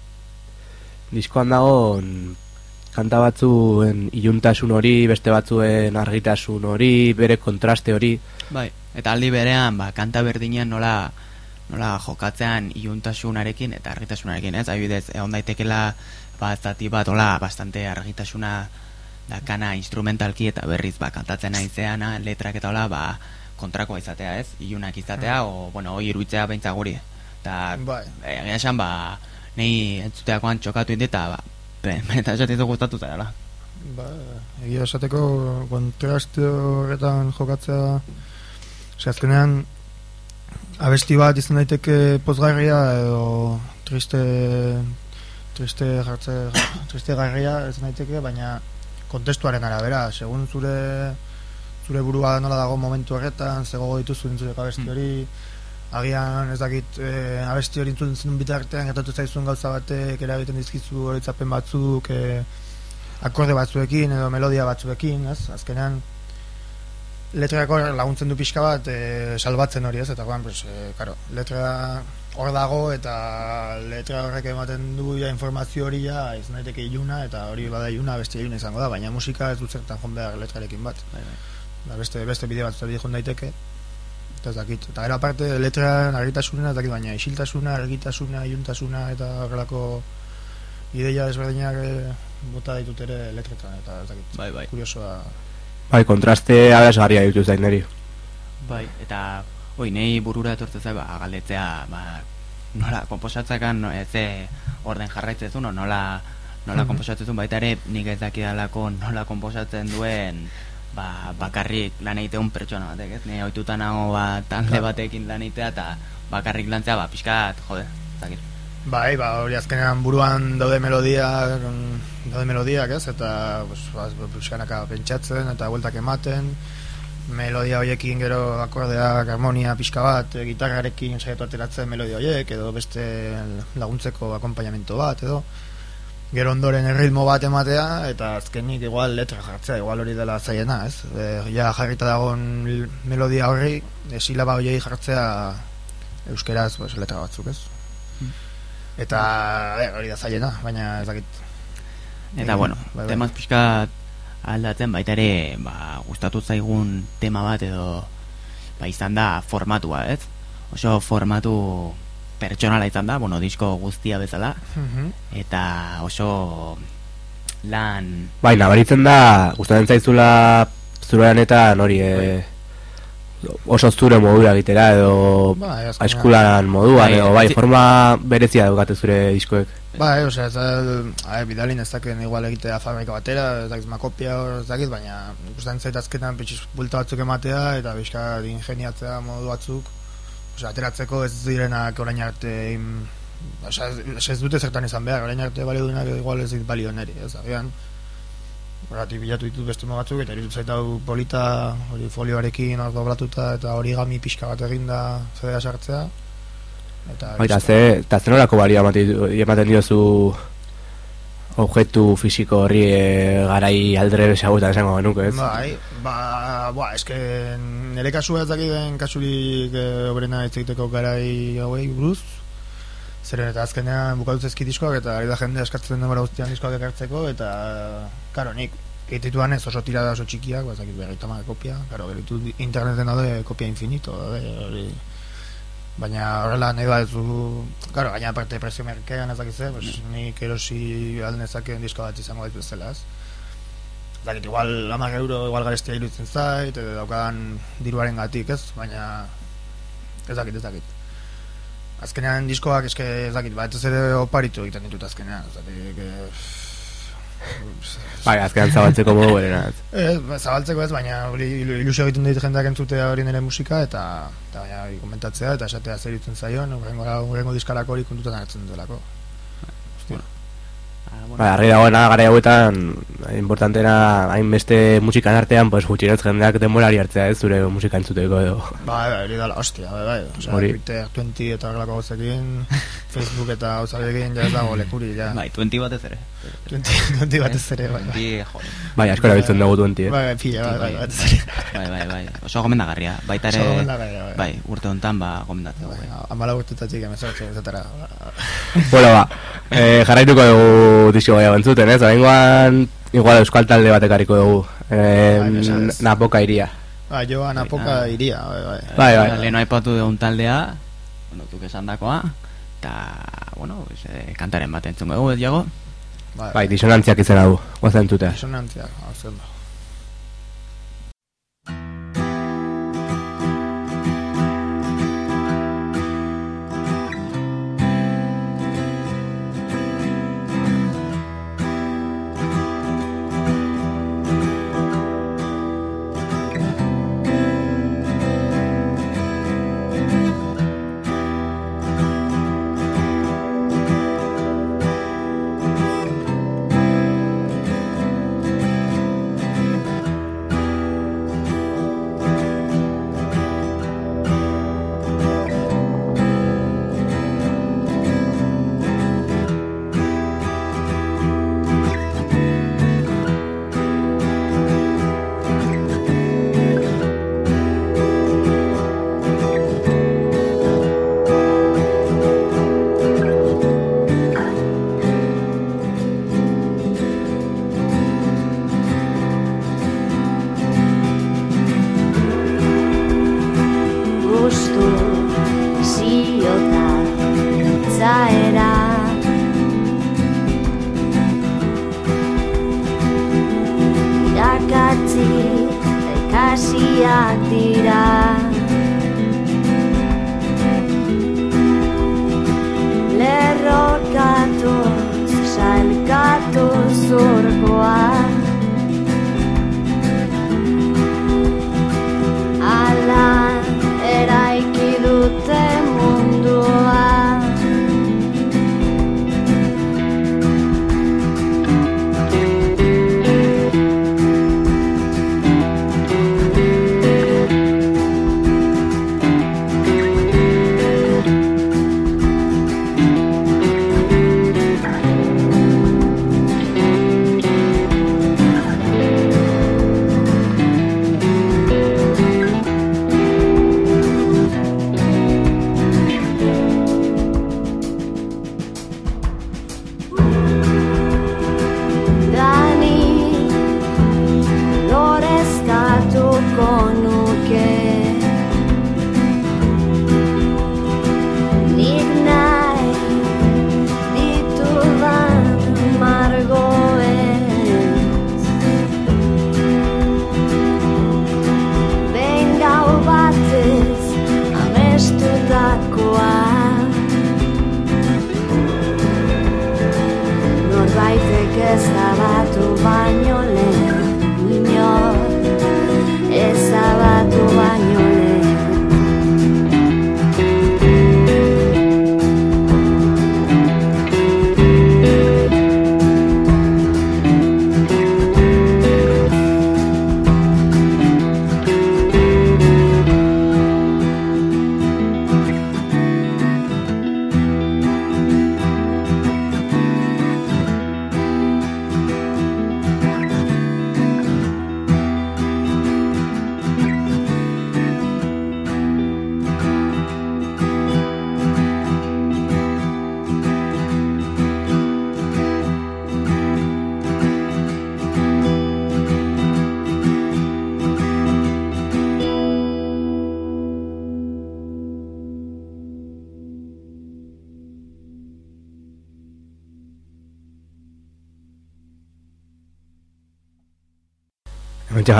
[SPEAKER 1] diskoan dago kanta batzuen iluntasun hori, beste batzuen argitasun hori, bere kontraste hori.
[SPEAKER 2] Bai, eta aldi berean, ba, kanta berdinean nola, nola jokatzean iuntasunarekin eta argitasunarekin, ez? Adibidez, egon daitekela ba, zati bat, hola, bastante argitasuna dakana instrumentalki eta berriz ba, kantatzen aizeana, letrak eta hola, ba, kontrakoa izatea, ez? Ilunak izatea, o, bueno, hoi iruitzea beintza guri. Eta,
[SPEAKER 3] Bai.
[SPEAKER 2] egia esan, ba, nahi entzuteakoan txokatu indi, eta, ba, benetan esatzen gustatu zara,
[SPEAKER 3] Ba, egia esateko kontraste horretan jokatzea Ose, azkenean abesti bat izan daiteke pozgarria edo triste triste jartze triste garria izan daiteke baina kontestuaren arabera segun zure zure burua nola dago momentu horretan ze gogo dituzu entzulek abesti hori agian ez dakit e, abesti hori entzuten bitartean gertatu zaizun gauza batek eragiten dizkizu horitzapen batzuk e, akorde batzuekin edo melodia batzuekin, ez? Azkenean letrako laguntzen du pixka bat e, salbatzen hori, ez? Eta guan, pues, e, karo, letra hor dago eta letra horrek ematen du ja informazio hori ja ez daiteke iluna eta hori bada iluna beste iluna izango da, baina musika ez du zertan joan behar letrarekin bat.
[SPEAKER 2] Bai, bai.
[SPEAKER 3] Da beste beste bide bat zari joan daiteke. Eta ez dakit. Eta gero aparte letran argitasuna ez dakit, baina isiltasuna, argitasuna, iluntasuna eta horrelako ideia desberdinak eh, bota ditut ere letretan eta ez dakit.
[SPEAKER 2] Bai, bai.
[SPEAKER 3] Kuriosoa.
[SPEAKER 1] Bai, kontraste abesgarria dituz zain niri.
[SPEAKER 2] Bai, eta oi, nei burura etortzen zai, ba, galdetzea, ba, nola konposatzakan no, ez orden jarraitzezun, o nola, nola
[SPEAKER 3] Mhm.
[SPEAKER 2] konposatzezun baita ere nik ez dakidalako nola konposatzen duen ba, bakarrik lan egiteun pertsona batek, ez? Ni ohituta nago ba, talde batekin lan egitea eta bakarrik lantzea, ba, pixkat, jode, ez dakit.
[SPEAKER 3] Bai, ba, hori azkenean buruan daude melodia, daude melodiak, ez? Eta, pues, ba, pixkanaka pentsatzen eta bueltak ematen, melodia hoiekin gero akordeak, harmonia pixka bat, gitarrarekin saiatu ateratzen melodia hoiek, edo beste laguntzeko akompainamento bat, edo gero ondoren erritmo bat ematea, eta azkenik igual letra jartzea, igual hori dela zaiena, ez? E, ja jarrita dagoen melodia horri, e, silaba hoiei jartzea euskeraz pues, letra batzuk, ez? Eta e, hori da zaiena, baina ez dakit.
[SPEAKER 2] Eta,
[SPEAKER 3] Bai,
[SPEAKER 2] bueno,
[SPEAKER 3] bai, bai.
[SPEAKER 2] temaz pixkat aldatzen baita ere, ba, gustatu zaigun tema bat edo ba, izan da formatua, ez? Oso formatu pertsonala izan da, bueno, disko guztia bezala,
[SPEAKER 3] Mhm.
[SPEAKER 2] eta oso lan
[SPEAKER 1] Bai, nabaritzen da, gustatzen zaizula zurean eta nori, e, oso zure modura egitera edo
[SPEAKER 3] azkenean-
[SPEAKER 1] eskulan moduan,
[SPEAKER 2] Bai,
[SPEAKER 1] edo bai,
[SPEAKER 2] zi-
[SPEAKER 1] forma berezia daukate zure diskoek.
[SPEAKER 3] Bai, osea, ez da, bidalin ez dakit igual egitea fabrika batera, ez dakit makopia ez dakit, baina ikusten zait azkenan pitxiz bulta batzuk ematea eta bizka ingeniatzea modu batzuk, osea, ateratzeko ez direnak orain arte in, osea, ez, dute zertan izan behar, orain arte balio duenak igual ez dit balio neri, ez agian, Horati bilatu ditut beste batzuk eta iruditzen zait hau polita hori folioarekin hor doblatuta eta origami pixka bat eginda zedea sartzea. Eta
[SPEAKER 1] Baita, ze, eta zer nolako balio ematen ematen diozu objektu fisiko horri e, garai aldre xaguetan esango genuke, ez?
[SPEAKER 3] Bai, ba, ba, eske nire kasua ez dakiten kasurik e, obrena ez egiteko garai hauei buruz. Zeren eta azkenean bukatu zezki diskoak eta ari da jende eskatzen denbora guztian diskoak ekartzeko eta, karo, nik egitituan ez oso tirada oso txikiak, ba, ez dakit berreita kopia, karo, geritu interneten daude kopia infinito, daude, hori, baina horrela nahi bat zu, karo, gaina aparte prezio merkean ez dakit ze, pues, nik erosi alnezakeen disko bat izango ditu bezala, ez? Ez dakit, igual hamar euro, igual garestia iruditzen zait, edo daukadan diruaren gatik, ez? Baina, ez dakit, ez dakit. Azkenean diskoak eske ez dakit, bat ez ere oparitu egiten ditut azkenean, ez dakit,
[SPEAKER 1] Bai, azkenan zabaltzeko modu berena, ez?
[SPEAKER 3] Ba, zabaltzeko ez, baina hori ilu- ilusio egiten dit jendeak entzutea hori nire musika eta eta baina hori komentatzea eta esatea zer iruditzen zaion, urrengo, urrengo diskarako hori kontutan hartzen duelako.
[SPEAKER 2] ah, bueno,
[SPEAKER 1] Bai, argi dagoena gara hauetan, importantena hainbeste musikan artean, pues gutxinez jendeak denborari hartzea, ez, zure musika entzuteko edo.
[SPEAKER 3] Bai, bai, hori dala, ostia, bai, bai. Osea,
[SPEAKER 1] Hori.
[SPEAKER 3] Twitter, 20 eta horrelako gauzekin, Facebook eta gauzarekin ja ez dago lekuri, ja.
[SPEAKER 2] bai, 20 batez ere
[SPEAKER 3] 20, 20 batez ere, bai. bai.
[SPEAKER 2] 20, jo,
[SPEAKER 1] Bai, asko erabiltzen dugu duenti, eh?
[SPEAKER 3] Bai, bai, pila, bai, bai,
[SPEAKER 2] bai,
[SPEAKER 3] batez ere.
[SPEAKER 2] bai, bai, bai, oso gomendagarria baita ere,
[SPEAKER 3] bai.
[SPEAKER 2] bai, urte honetan ba, gomendatzea
[SPEAKER 3] Bai,
[SPEAKER 2] bai.
[SPEAKER 3] amala urtetatik emezortzi, etcétera.
[SPEAKER 1] bueno, ba, eh, jarraituko dugu disko gai entzuten, ez? Oraingoan igual euskal talde bat ekarriko dugu. Eh,
[SPEAKER 3] Bai,
[SPEAKER 1] napoka iria.
[SPEAKER 3] Ba, joan apoka
[SPEAKER 2] ah.
[SPEAKER 3] iria, bai, bai.
[SPEAKER 1] Bai, bai.
[SPEAKER 2] Aipatu dugun taldea, bueno, tuk esan dakoa, eta, bueno, eh, kantaren bat entzungo dugu, ez jago?
[SPEAKER 4] Bai,
[SPEAKER 1] Bai, disonantziak izan hau, guazen entute.
[SPEAKER 4] disonantzia, hau zen da.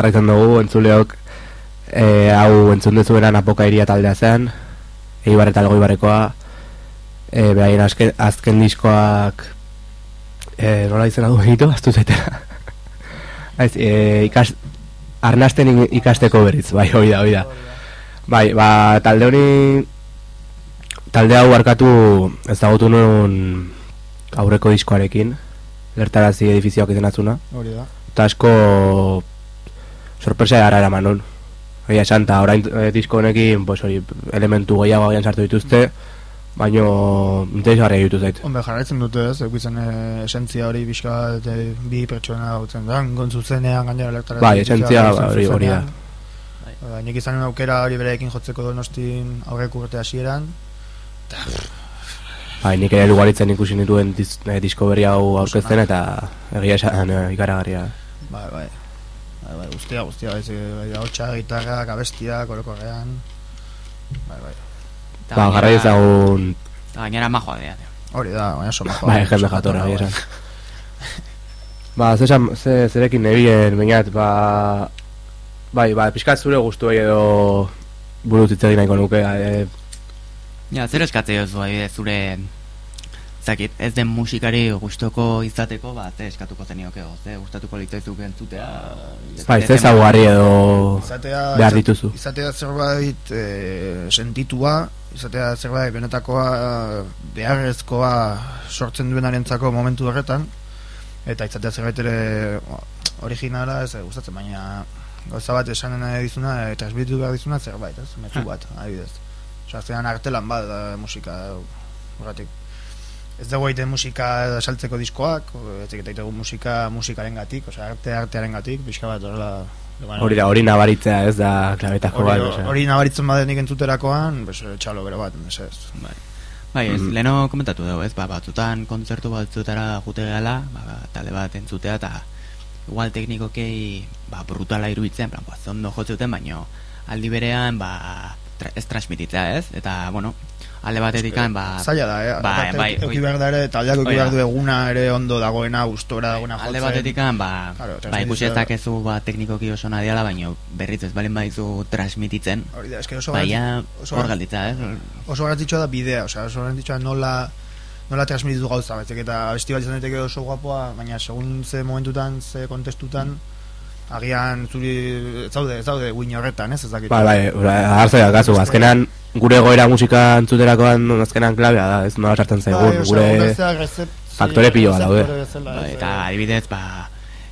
[SPEAKER 1] Jarraitzen dugu, entzuleok, e, hau entzun dezueran apoka iria taldea zen, Eibar eta Algoibarrekoa, e, behaien azken, azken diskoak, e, nola izena du egito, aztu zaitera. Ez, e, ikas, arnasten ikasteko berriz, bai, hoi da, hoi da. Bai, ba, talde hori, talde hau arkatu ezagutu nuen aurreko diskoarekin, lertarazi edifizioak izan atzuna
[SPEAKER 4] Hori da.
[SPEAKER 1] eta asko sorpresa gara eraman nun. Egia esan, eta orain e, disko honekin, pues, hori, elementu gehiago agian sartu dituzte, baino interesgarria ditu zait.
[SPEAKER 4] Hombre, jarraitzen dute ez, eukitzen eh, esentzia hori bizka e, bi pertsona gautzen da, gon zuzenean gainera elektara.
[SPEAKER 1] Bai, esentzia hori- hori da.
[SPEAKER 4] Ba, nik izan aukera hori berekin jotzeko donostin aurreko urte hasieran.
[SPEAKER 1] Bai, nik ere lugaritzen ikusi nituen diz, eh, disko berri hau aurkezten eta egia esan e, ikaragarria.
[SPEAKER 4] Bai, bai. Bai, bai, guztia, guztia, bai, bai, hotxa, gitarrak, abestiak, orokorrean. Bai, bai.
[SPEAKER 1] Ba, jarrai ezagun,
[SPEAKER 2] eta Gainera majoa dira.
[SPEAKER 4] Hori da, baina oso majo.
[SPEAKER 1] bai, jende jatorra, egia esan. Ba, zesan, ze, zerekin nebien, bainat, ba... Bai, ba, pixkat zure guztu edo burut hitz egin nahiko nuke, e,
[SPEAKER 2] Ja, zer eskatze jozu, adibidez, zure zakit, ez den musikari gustoko izateko, ba, ze eskatuko zenioke, ze gustatuko litzaizuke entzutea.
[SPEAKER 1] bai, ze zaguarri edo
[SPEAKER 3] Izatea,
[SPEAKER 1] behar dituzu.
[SPEAKER 3] Izatea zerbait e, sentitua, izatea zerbait benetakoa beharrezkoa sortzen duenarentzako momentu horretan, eta izatea zerbait ere originala ez gustatzen, baina gauza bat esan nahi dizuna, e, transmititu behar dizuna zerbait, ez? Mezu bat, adibidez. Osa, artelan bat da, musika, horretik. Ez dugu egiten musika saltzeko diskoak, ez egiten musika musikaren gatik, osa, arte artearen gatik, pixka bat horrela...
[SPEAKER 1] Hori da, hori nabaritzea ez da klabetako bat,
[SPEAKER 3] Hori, nabaritzen badenik entzuterakoan, pues, txalo bero bat, mesez.
[SPEAKER 2] Bai. Bai, ez,
[SPEAKER 1] Mm.
[SPEAKER 2] leheno komentatu dugu, ez, ba, batzutan kontzertu batzutara jute gala, ba, talde bat entzutea, eta igual teknikokei, ba, brutala iruditzen, plan, ba, zondo jotzeuten, baino, aldi berean, ba, tra, ez transmititzea, ez, eta, bueno, alde batetik ba,
[SPEAKER 3] Zaila da, eh?
[SPEAKER 2] bai,
[SPEAKER 3] Aparte,
[SPEAKER 2] bai,
[SPEAKER 3] Euki
[SPEAKER 2] hoi-
[SPEAKER 3] behar da ere, taldeak euki behar du eguna ere ondo dagoena, gustora dagoena jotzen.
[SPEAKER 2] alde batetik ba,
[SPEAKER 3] Claro,
[SPEAKER 2] ba, ikusi ez dakezu, ba, teknikoki oso nadiala, baino, berriz ez balin baizu transmititzen,
[SPEAKER 3] Hori da, eske oso
[SPEAKER 2] baina,
[SPEAKER 3] oso
[SPEAKER 2] hor galditza, ez,
[SPEAKER 3] oso garrantzitsua da bidea, osea, oso garrantzitsua nola nola transmititu gauza, baizik eta abesti bat izan daiteke oso guapoa, baina segun ze momentutan, ze kontestutan, agian zuri ez zaude, ez zaude guin horretan, ez? Ez dakit.
[SPEAKER 1] Bai, bai, bai, arzea kasu, azkenan gure goera musika entzuterakoan azkenan klabea da, ez nola sartzen zaigun,
[SPEAKER 3] Bai,
[SPEAKER 1] gure... faktore pilo bat daude.
[SPEAKER 3] rezeptore bezala,
[SPEAKER 2] Ba,
[SPEAKER 3] ez,
[SPEAKER 2] eta adibidez, ba,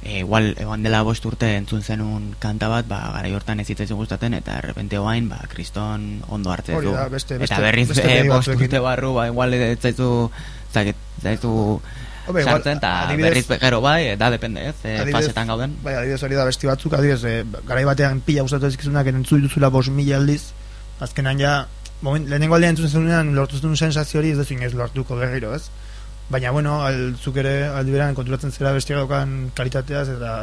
[SPEAKER 2] e, igual, egon dela bost urte entzun zenun kanta bat, ba, gara hortan ez zitzaizu gustatzen, eta errepente oain, ba, kriston ondo hartzen
[SPEAKER 3] Hori
[SPEAKER 2] du.
[SPEAKER 3] da, beste- beste-
[SPEAKER 2] eta berriz,
[SPEAKER 3] beste
[SPEAKER 2] e, bost urte barru, ba, igual ez zaizu, zaket, zaizu
[SPEAKER 3] Hombre, igual,
[SPEAKER 2] sartzen, eta berriz gero bai, eta depende, ez, e,
[SPEAKER 3] Adibidez-
[SPEAKER 2] fasetan gauden.
[SPEAKER 3] Bai, adibidez hori da besti batzuk, adibidez, e, garai batean pila gustatu ezkizunak entzu dituzula bos mila aldiz, azkenan ja, moment, lehenengo aldean entzun zenunean lortu zuen sensazio hori ez dezu inoiz lortuko berriro, ez? Baina, bueno, altzuk ere aldi beran konturatzen zera bestia daukan kalitateaz eta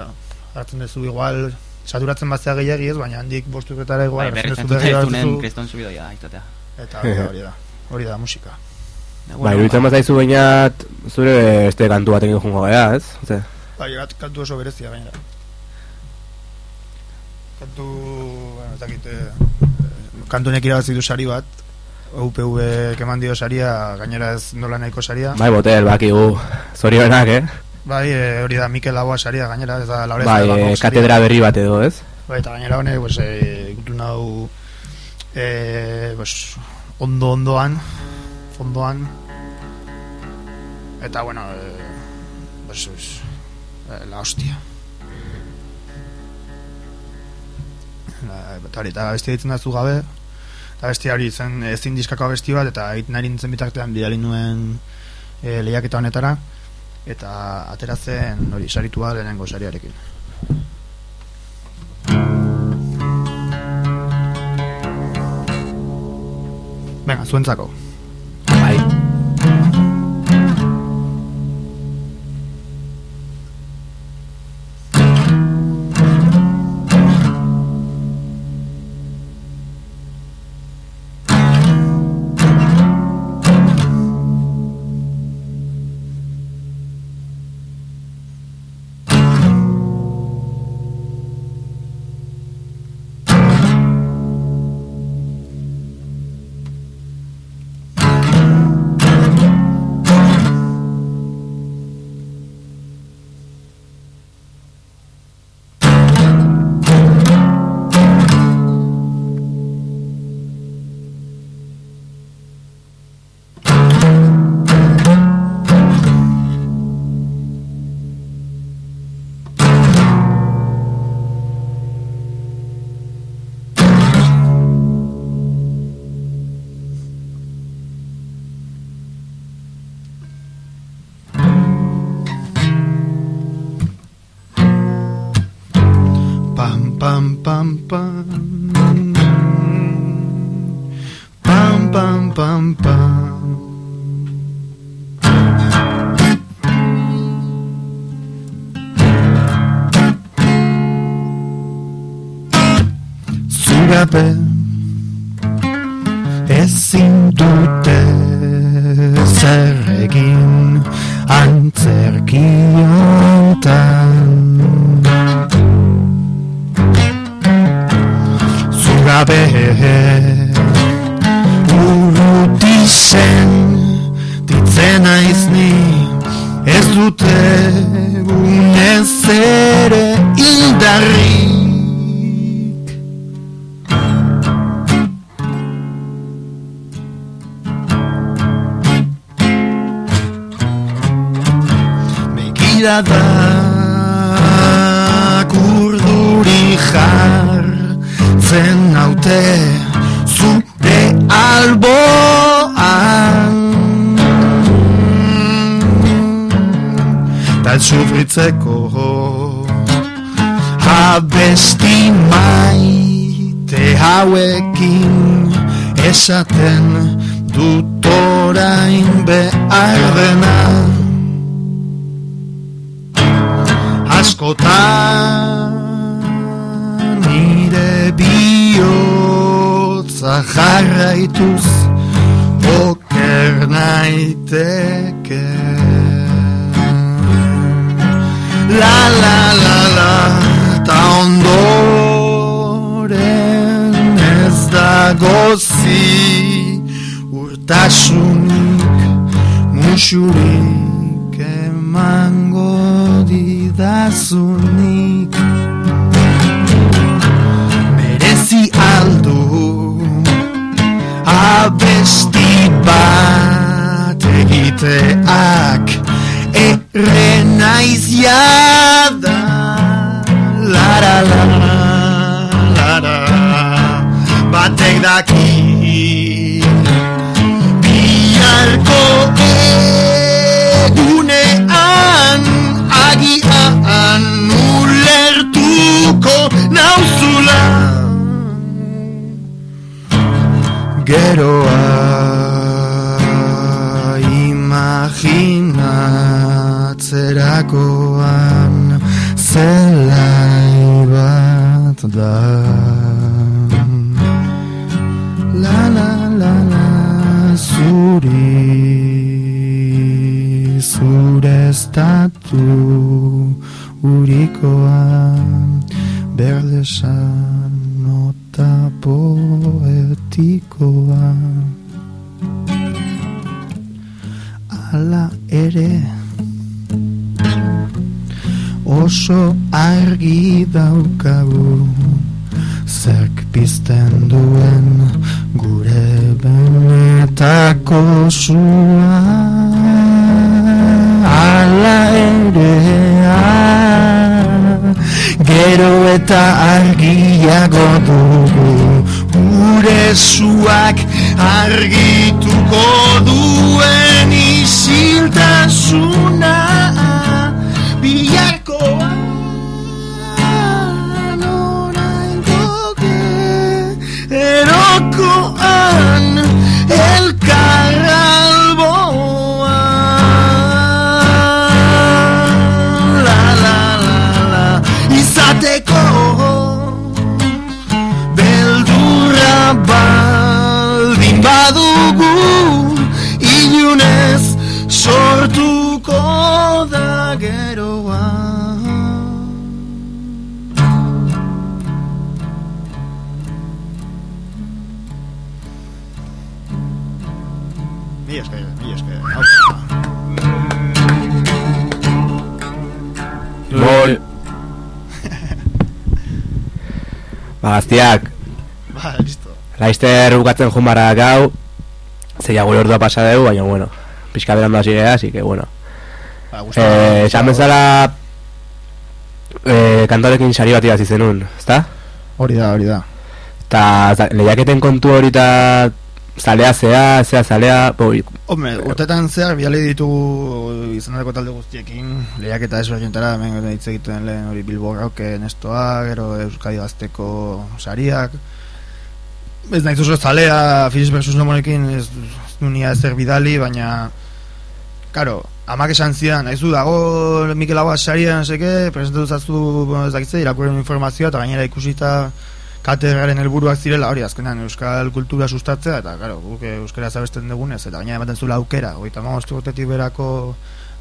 [SPEAKER 3] hartzen duzu igual saturatzen batzea gehiagi ez, baina handik bost urtetara igual
[SPEAKER 2] Bai, berriz
[SPEAKER 3] hartzen duzu
[SPEAKER 2] entzuta
[SPEAKER 3] berriro
[SPEAKER 2] ez
[SPEAKER 3] hartzen duzu,
[SPEAKER 2] kriston subidoia, izatea.
[SPEAKER 3] eta hori da, hori da, da musika.
[SPEAKER 2] Da,
[SPEAKER 1] Bai,
[SPEAKER 2] bueno,
[SPEAKER 1] iruditzen
[SPEAKER 2] ba,
[SPEAKER 1] bazaizu bainat, zure beste kantu batekin jungo gara, ez? Ze,
[SPEAKER 3] Bai, gat- kantu oso berezia gainera. Kantu, bueno, ez dakit, eh, kantu nek irabazi du sari bat, UPV keman dio saria, gainera ez nola nahiko saria.
[SPEAKER 1] bai, botel, bakigu, zorionak, eh?
[SPEAKER 3] Bai, eh, hori da Mikel Laboa saria, gainera, ez da Laurez
[SPEAKER 1] Bai, eh, katedra berri bat edo, ez?
[SPEAKER 3] Bai, eta gainera honek, pues, eh, ikutu nau, eh, pues, ondo ondoan, fondoan, eta, bueno, eh, pues, eh, la hostia. La, eta hori, eta bestia ditzen da zu gabe, eta bestia hori zen ezin diskako abesti bat, eta egiten ari nintzen bitartean bidali nuen e, lehiaketa honetara, eta atera zen hori saritua lehenengo sariarekin. Venga, zuentzako. Urtasunik musurik emango didazunik. Merezi aldu abesti bat egiteak erre naiz jada lara lara lara batek daki egunean agian ulertuko nauzula. Geroa imaginatzerakoan zelai bat da. La la la la zuri estatu urikoa berdesan nota poetikoa. Ala ere oso argi daukagu zerk pizten duen gure benetako sua ala ere gero eta argiago dugu gure suak argituko duen isiltasuna. Biharkoa
[SPEAKER 1] ba, gaztiak,
[SPEAKER 3] Ba, listo.
[SPEAKER 1] laizter bukatzen jumara gau, zeia gure ordua pasa dugu, baina, bueno, pixka berandu hasi gara, así que, bueno.
[SPEAKER 3] Ba, gustatu.
[SPEAKER 1] Eh, esan bezala, eh, kantorekin sari bat idazi zenun, ezta?
[SPEAKER 3] Hori da, hori da.
[SPEAKER 1] Eta lehiaketen kontu hori eta zalea zea, zea zalea, bo,
[SPEAKER 3] Hombre, urtetan zehar biale ditugu izaneko talde guztiekin lehiaketa ezberdinetara hemen hitz egiten lehen hori Bilbo Rocken estoa, gero Euskadi Gazteko sariak. Ez nahi oso zalea Filis versus Lomonekin ez, ez du nia ezer bidali, baina Karo, amak esan zidan, naizu dago Mikel Aguas saria, no seke, presentatu zazu, ez dakitze, irakurren informazioa, eta gainera ikusita katedraren helburuak zirela, hori, azkenan euskal kultura sustatzea, eta, karo, guk euskara zabesten dugunez, eta gainera ematen zula aukera, hogeita magostu urtetik berako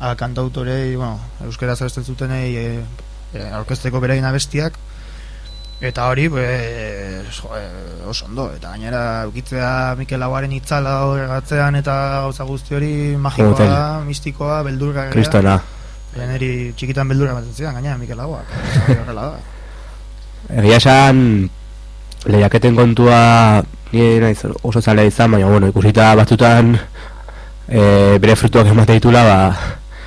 [SPEAKER 3] a kantautorei, bueno, euskera zabesten zutenei e, e, aurkezteko beraien abestiak, eta hori, pues, jo, e, oso ondo, eta gainera ukitzea Mikel Aguaren itzala horregatzean eta gauza guzti hori magikoa da, mistikoa, beldurgarria.
[SPEAKER 1] Kristona.
[SPEAKER 3] Neri txikitan beldurra ematen zidan, gainera Mikel eta horrela da.
[SPEAKER 1] Egia esan, lehiaketen kontua ni naiz oso zalea izan, baina bueno, ikusita batzutan e, bere frutuak emate ditula, ba,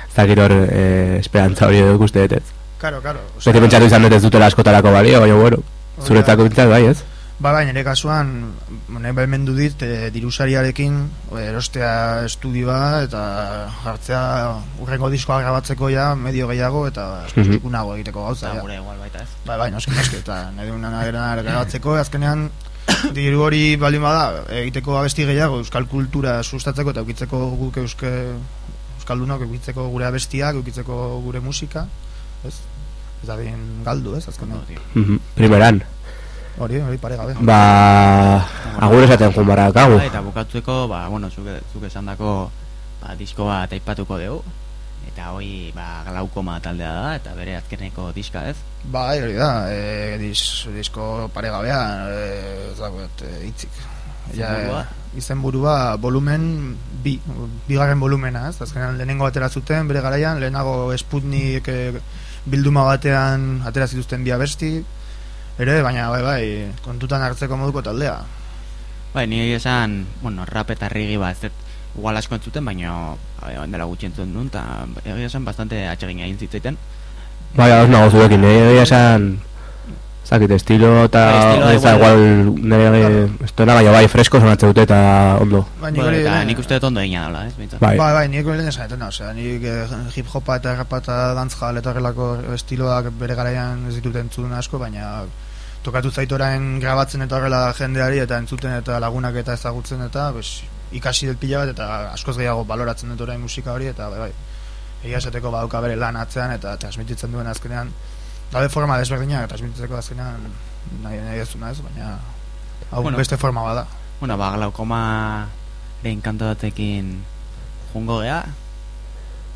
[SPEAKER 1] ez dakit hor e, esperantza hori edo ikuste dut ez.
[SPEAKER 3] Karo, karo.
[SPEAKER 1] Beti pentsatu izan dut ez dutela askotarako balio, baina bueno, zuretzako bintzat bai ez?
[SPEAKER 3] Ba, bai, nire kasuan, nahi behimendu dit, e, dirusariarekin e, erostea estudioa eta hartzea urrengo diskoa grabatzeko ja medio gehiago eta
[SPEAKER 1] Mhm.
[SPEAKER 3] txukunago egiteko gauza. Ja.
[SPEAKER 2] gure igual baita ez.
[SPEAKER 3] Bai, bai, noski, noski, eta nahi duen nagera grabatzeko, azkenean diru hori baldin bada egiteko abesti gehiago euskal kultura sustatzeko eta ukitzeko guk euske euskaldunok ukitzeko gure abestiak, ukitzeko gure musika, ez? Ez da galdu, ez, azkenean.
[SPEAKER 2] Tio.
[SPEAKER 1] Mhm, Primeran.
[SPEAKER 3] Hori, hori pare gabe.
[SPEAKER 1] Ba, agur esaten joan barra kagu.
[SPEAKER 2] Bai, eta bukatzeko, ba, bueno, zuke, zuke esan dako, ba, disko bat aipatuko dugu. Eta hoi, ba, glaukoma taldea da, eta bere azkeneko diska ez.
[SPEAKER 3] Bai, hori da, e, dis, disko paregabea, e, ez dagoet, e, hitzik.
[SPEAKER 2] Izenburua?
[SPEAKER 3] izenburua volumen bi, bigarren volumena, ez? Azkenean lehenengo atera zuten, bere garaian, lehenago Sputnik e, bilduma batean atera zituzten bi abesti, ere, baina bai, bai, kontutan hartzeko moduko taldea.
[SPEAKER 2] Bai, ni esan, bueno, rap eta rigi ba, ez dut, igual asko entzuten, baina bai, dela gutxi entzuten duen, eta egia esan bastante atsegina egin zitzaiten.
[SPEAKER 1] Bai, hau nago zuekin, egia esan, zakit, estilo eta
[SPEAKER 2] Bai,
[SPEAKER 1] ez da
[SPEAKER 2] igual-
[SPEAKER 1] nire estona, baina bai, fresko sonatzen dute eta ondo.
[SPEAKER 3] Bai, nik
[SPEAKER 2] Bueno,
[SPEAKER 3] hori-
[SPEAKER 2] eta nik uste dut ondo egina dela, ez, bintzat.
[SPEAKER 1] Bai,
[SPEAKER 3] Bai, bai, nik lehen esan etena, osea, nik eh, hip hopa eta rapa eta dancehall eta horrelako estiloak bere garaian ez ditut entzun asko, baina tokatu zait grabatzen eta horrela jendeari eta entzuten eta lagunak eta ezagutzen eta pues, ikasi dut pila bat eta askoz gehiago baloratzen dut orain musika hori eta bai, bai, egia esateko badauka bere lan atzean eta transmititzen duen azkenean daude forma desberdinak transmititzeko azkenean nahi, nahi ez ez, baina hau
[SPEAKER 2] Bueno.
[SPEAKER 3] beste forma bada.
[SPEAKER 2] Bueno, ba, glaukoma lehen kanto batekin jungo gea.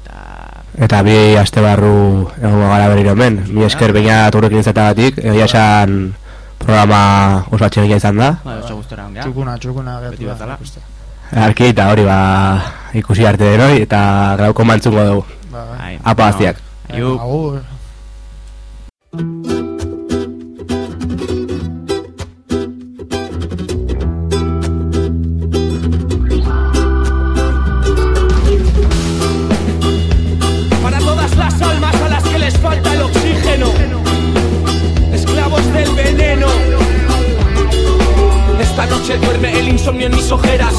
[SPEAKER 2] Eta,
[SPEAKER 1] Eta bi aste barru egongo gara berriro hemen. Mi esker beina turekin izatagatik, egia esan programa oso atxegina izan da.
[SPEAKER 2] ba, oso gustora ongea.
[SPEAKER 3] Txukuna, txukuna
[SPEAKER 2] Beti bezala.
[SPEAKER 3] ikuste.
[SPEAKER 1] Arki eta hori ba ikusi arte denoi eta grauko mantzungo dugu.
[SPEAKER 3] Ba, bai.
[SPEAKER 2] Bai,
[SPEAKER 1] Apa.
[SPEAKER 2] Aio.
[SPEAKER 3] Agur.
[SPEAKER 5] Duerme el insomnio en mis ojeras.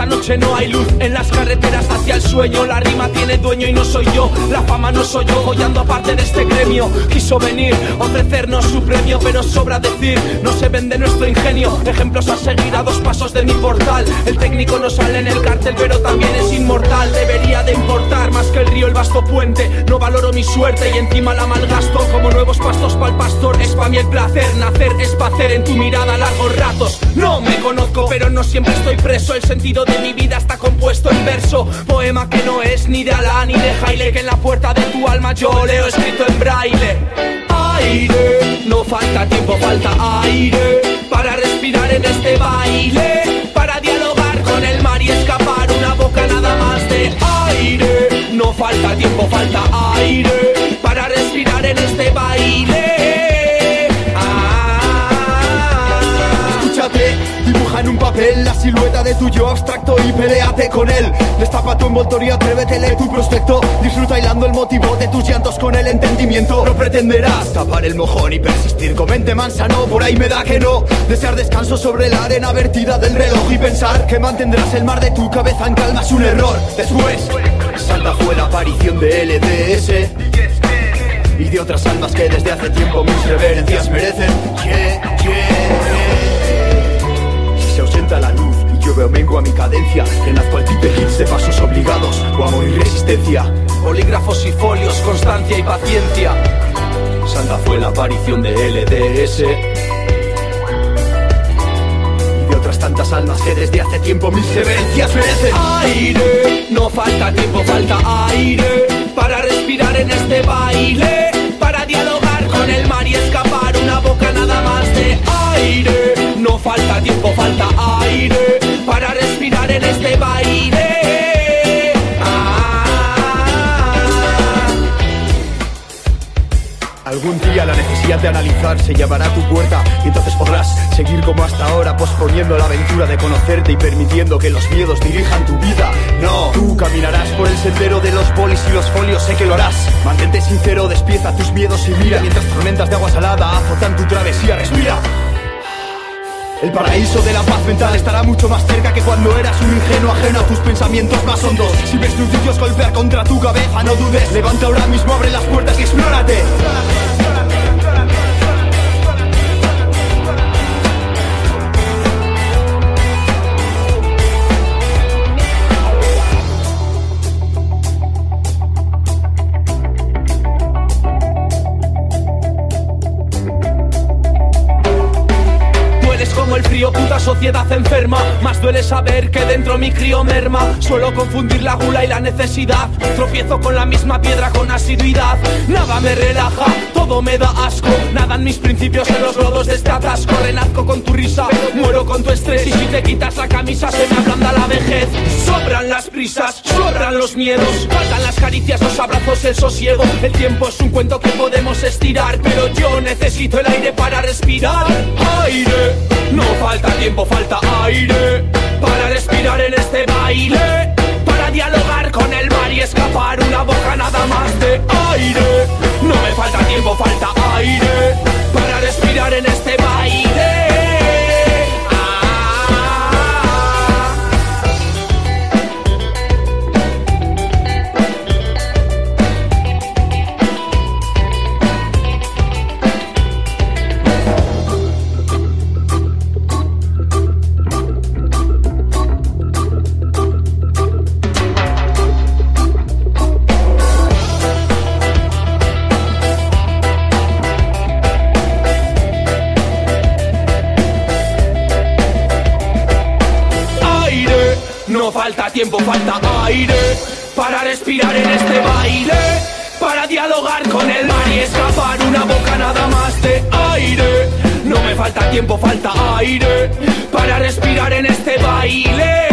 [SPEAKER 5] Esta noche no hay luz en las carreteras hacia el sueño. La rima tiene dueño y no soy yo. La fama no soy yo, follando aparte de este gremio. Quiso venir, ofrecernos su premio, pero sobra decir, no se vende nuestro ingenio. Ejemplos a seguir a dos pasos de mi portal. El técnico no sale en el cartel, pero también es inmortal. Debería de importar más que el río, el vasto puente. No valoro mi suerte y encima la malgasto como nuevos pastos pa'l pastor. Es pa' mí el placer, nacer es pa' hacer en tu mirada largos ratos. No me conozco, pero no siempre estoy preso. El sentido de mi vida está compuesto en verso. Poema que no es ni de Alá ni de Jaile. Que en la puerta de tu alma yo leo escrito en braille. Aire, no falta tiempo, falta aire. Para respirar en este baile. Para dialogar con el mar y escapar una boca nada más de aire. No falta tiempo, falta aire. Para respirar en este baile.
[SPEAKER 6] En un papel la silueta de tu yo abstracto y peleate con él. Destapa tu envoltorio, atrévete, lee tu prospecto. Disfruta hilando el motivo de tus llantos con el entendimiento. No pretenderás tapar el mojón y persistir con mente mansa, no, por ahí me da que no. Desear descanso sobre la arena vertida del reloj y pensar que mantendrás el mar de tu cabeza en calma es un error. Después, Santa fue la aparición de LDS y de otras almas que desde hace tiempo mis reverencias merecen. Yeah. La luz y yo veo mengua mi cadencia, renazco al tipe hits de pasos obligados o amo y resistencia.
[SPEAKER 5] Bolígrafos y folios, constancia y paciencia.
[SPEAKER 6] Santa fue la aparición de LDS y de otras tantas almas que desde hace tiempo mis severencias merecen.
[SPEAKER 5] Aire, no falta tiempo, falta aire para respirar en este baile, para dialogar con el mar y escapar una boca nada más de aire. Falta tiempo, falta aire para respirar en este baile. Ah.
[SPEAKER 6] Algún día la necesidad de analizar se llamará a tu puerta y entonces podrás seguir como hasta ahora posponiendo la aventura de conocerte y permitiendo que los miedos dirijan tu vida. No, tú caminarás por el sendero de los polis y los folios, sé que lo harás. Mantente sincero, despieza tus miedos y mira mientras tormentas de agua salada azotan tu travesía, respira. El paraíso de la paz mental estará mucho más cerca que cuando eras un ingenuo ajeno a tus pensamientos más hondos. Si ves tus vicios golpear contra tu cabeza, no dudes. Levanta ahora mismo, abre las puertas y explórate.
[SPEAKER 5] Sociedad enferma. Más duele saber que dentro mi crío merma. Suelo confundir la gula y la necesidad. Tropiezo con la misma piedra con asiduidad. Nada me relaja, todo me da asco. Nadan mis principios en los lodos de este atasco. Renazco con tu risa, muero con tu estrés. Y si te quitas la camisa, se me ablanda la vejez. Sobran las prisas, sobran los miedos. Faltan las caricias, los abrazos, el sosiego. El tiempo es un cuento que podemos estirar. Pero yo necesito el aire para respirar. Aire, no falta tiempo, falta aire. Para respirar en este baile. Para dialogar con el mar y escapar una boca nada más de aire. No me falta tiempo, falta aire. Para respirar en este baile. Tiempo, falta aire para respirar en este baile, para dialogar con el mar y escapar una boca nada más de aire. No me falta tiempo, falta aire para respirar en este baile.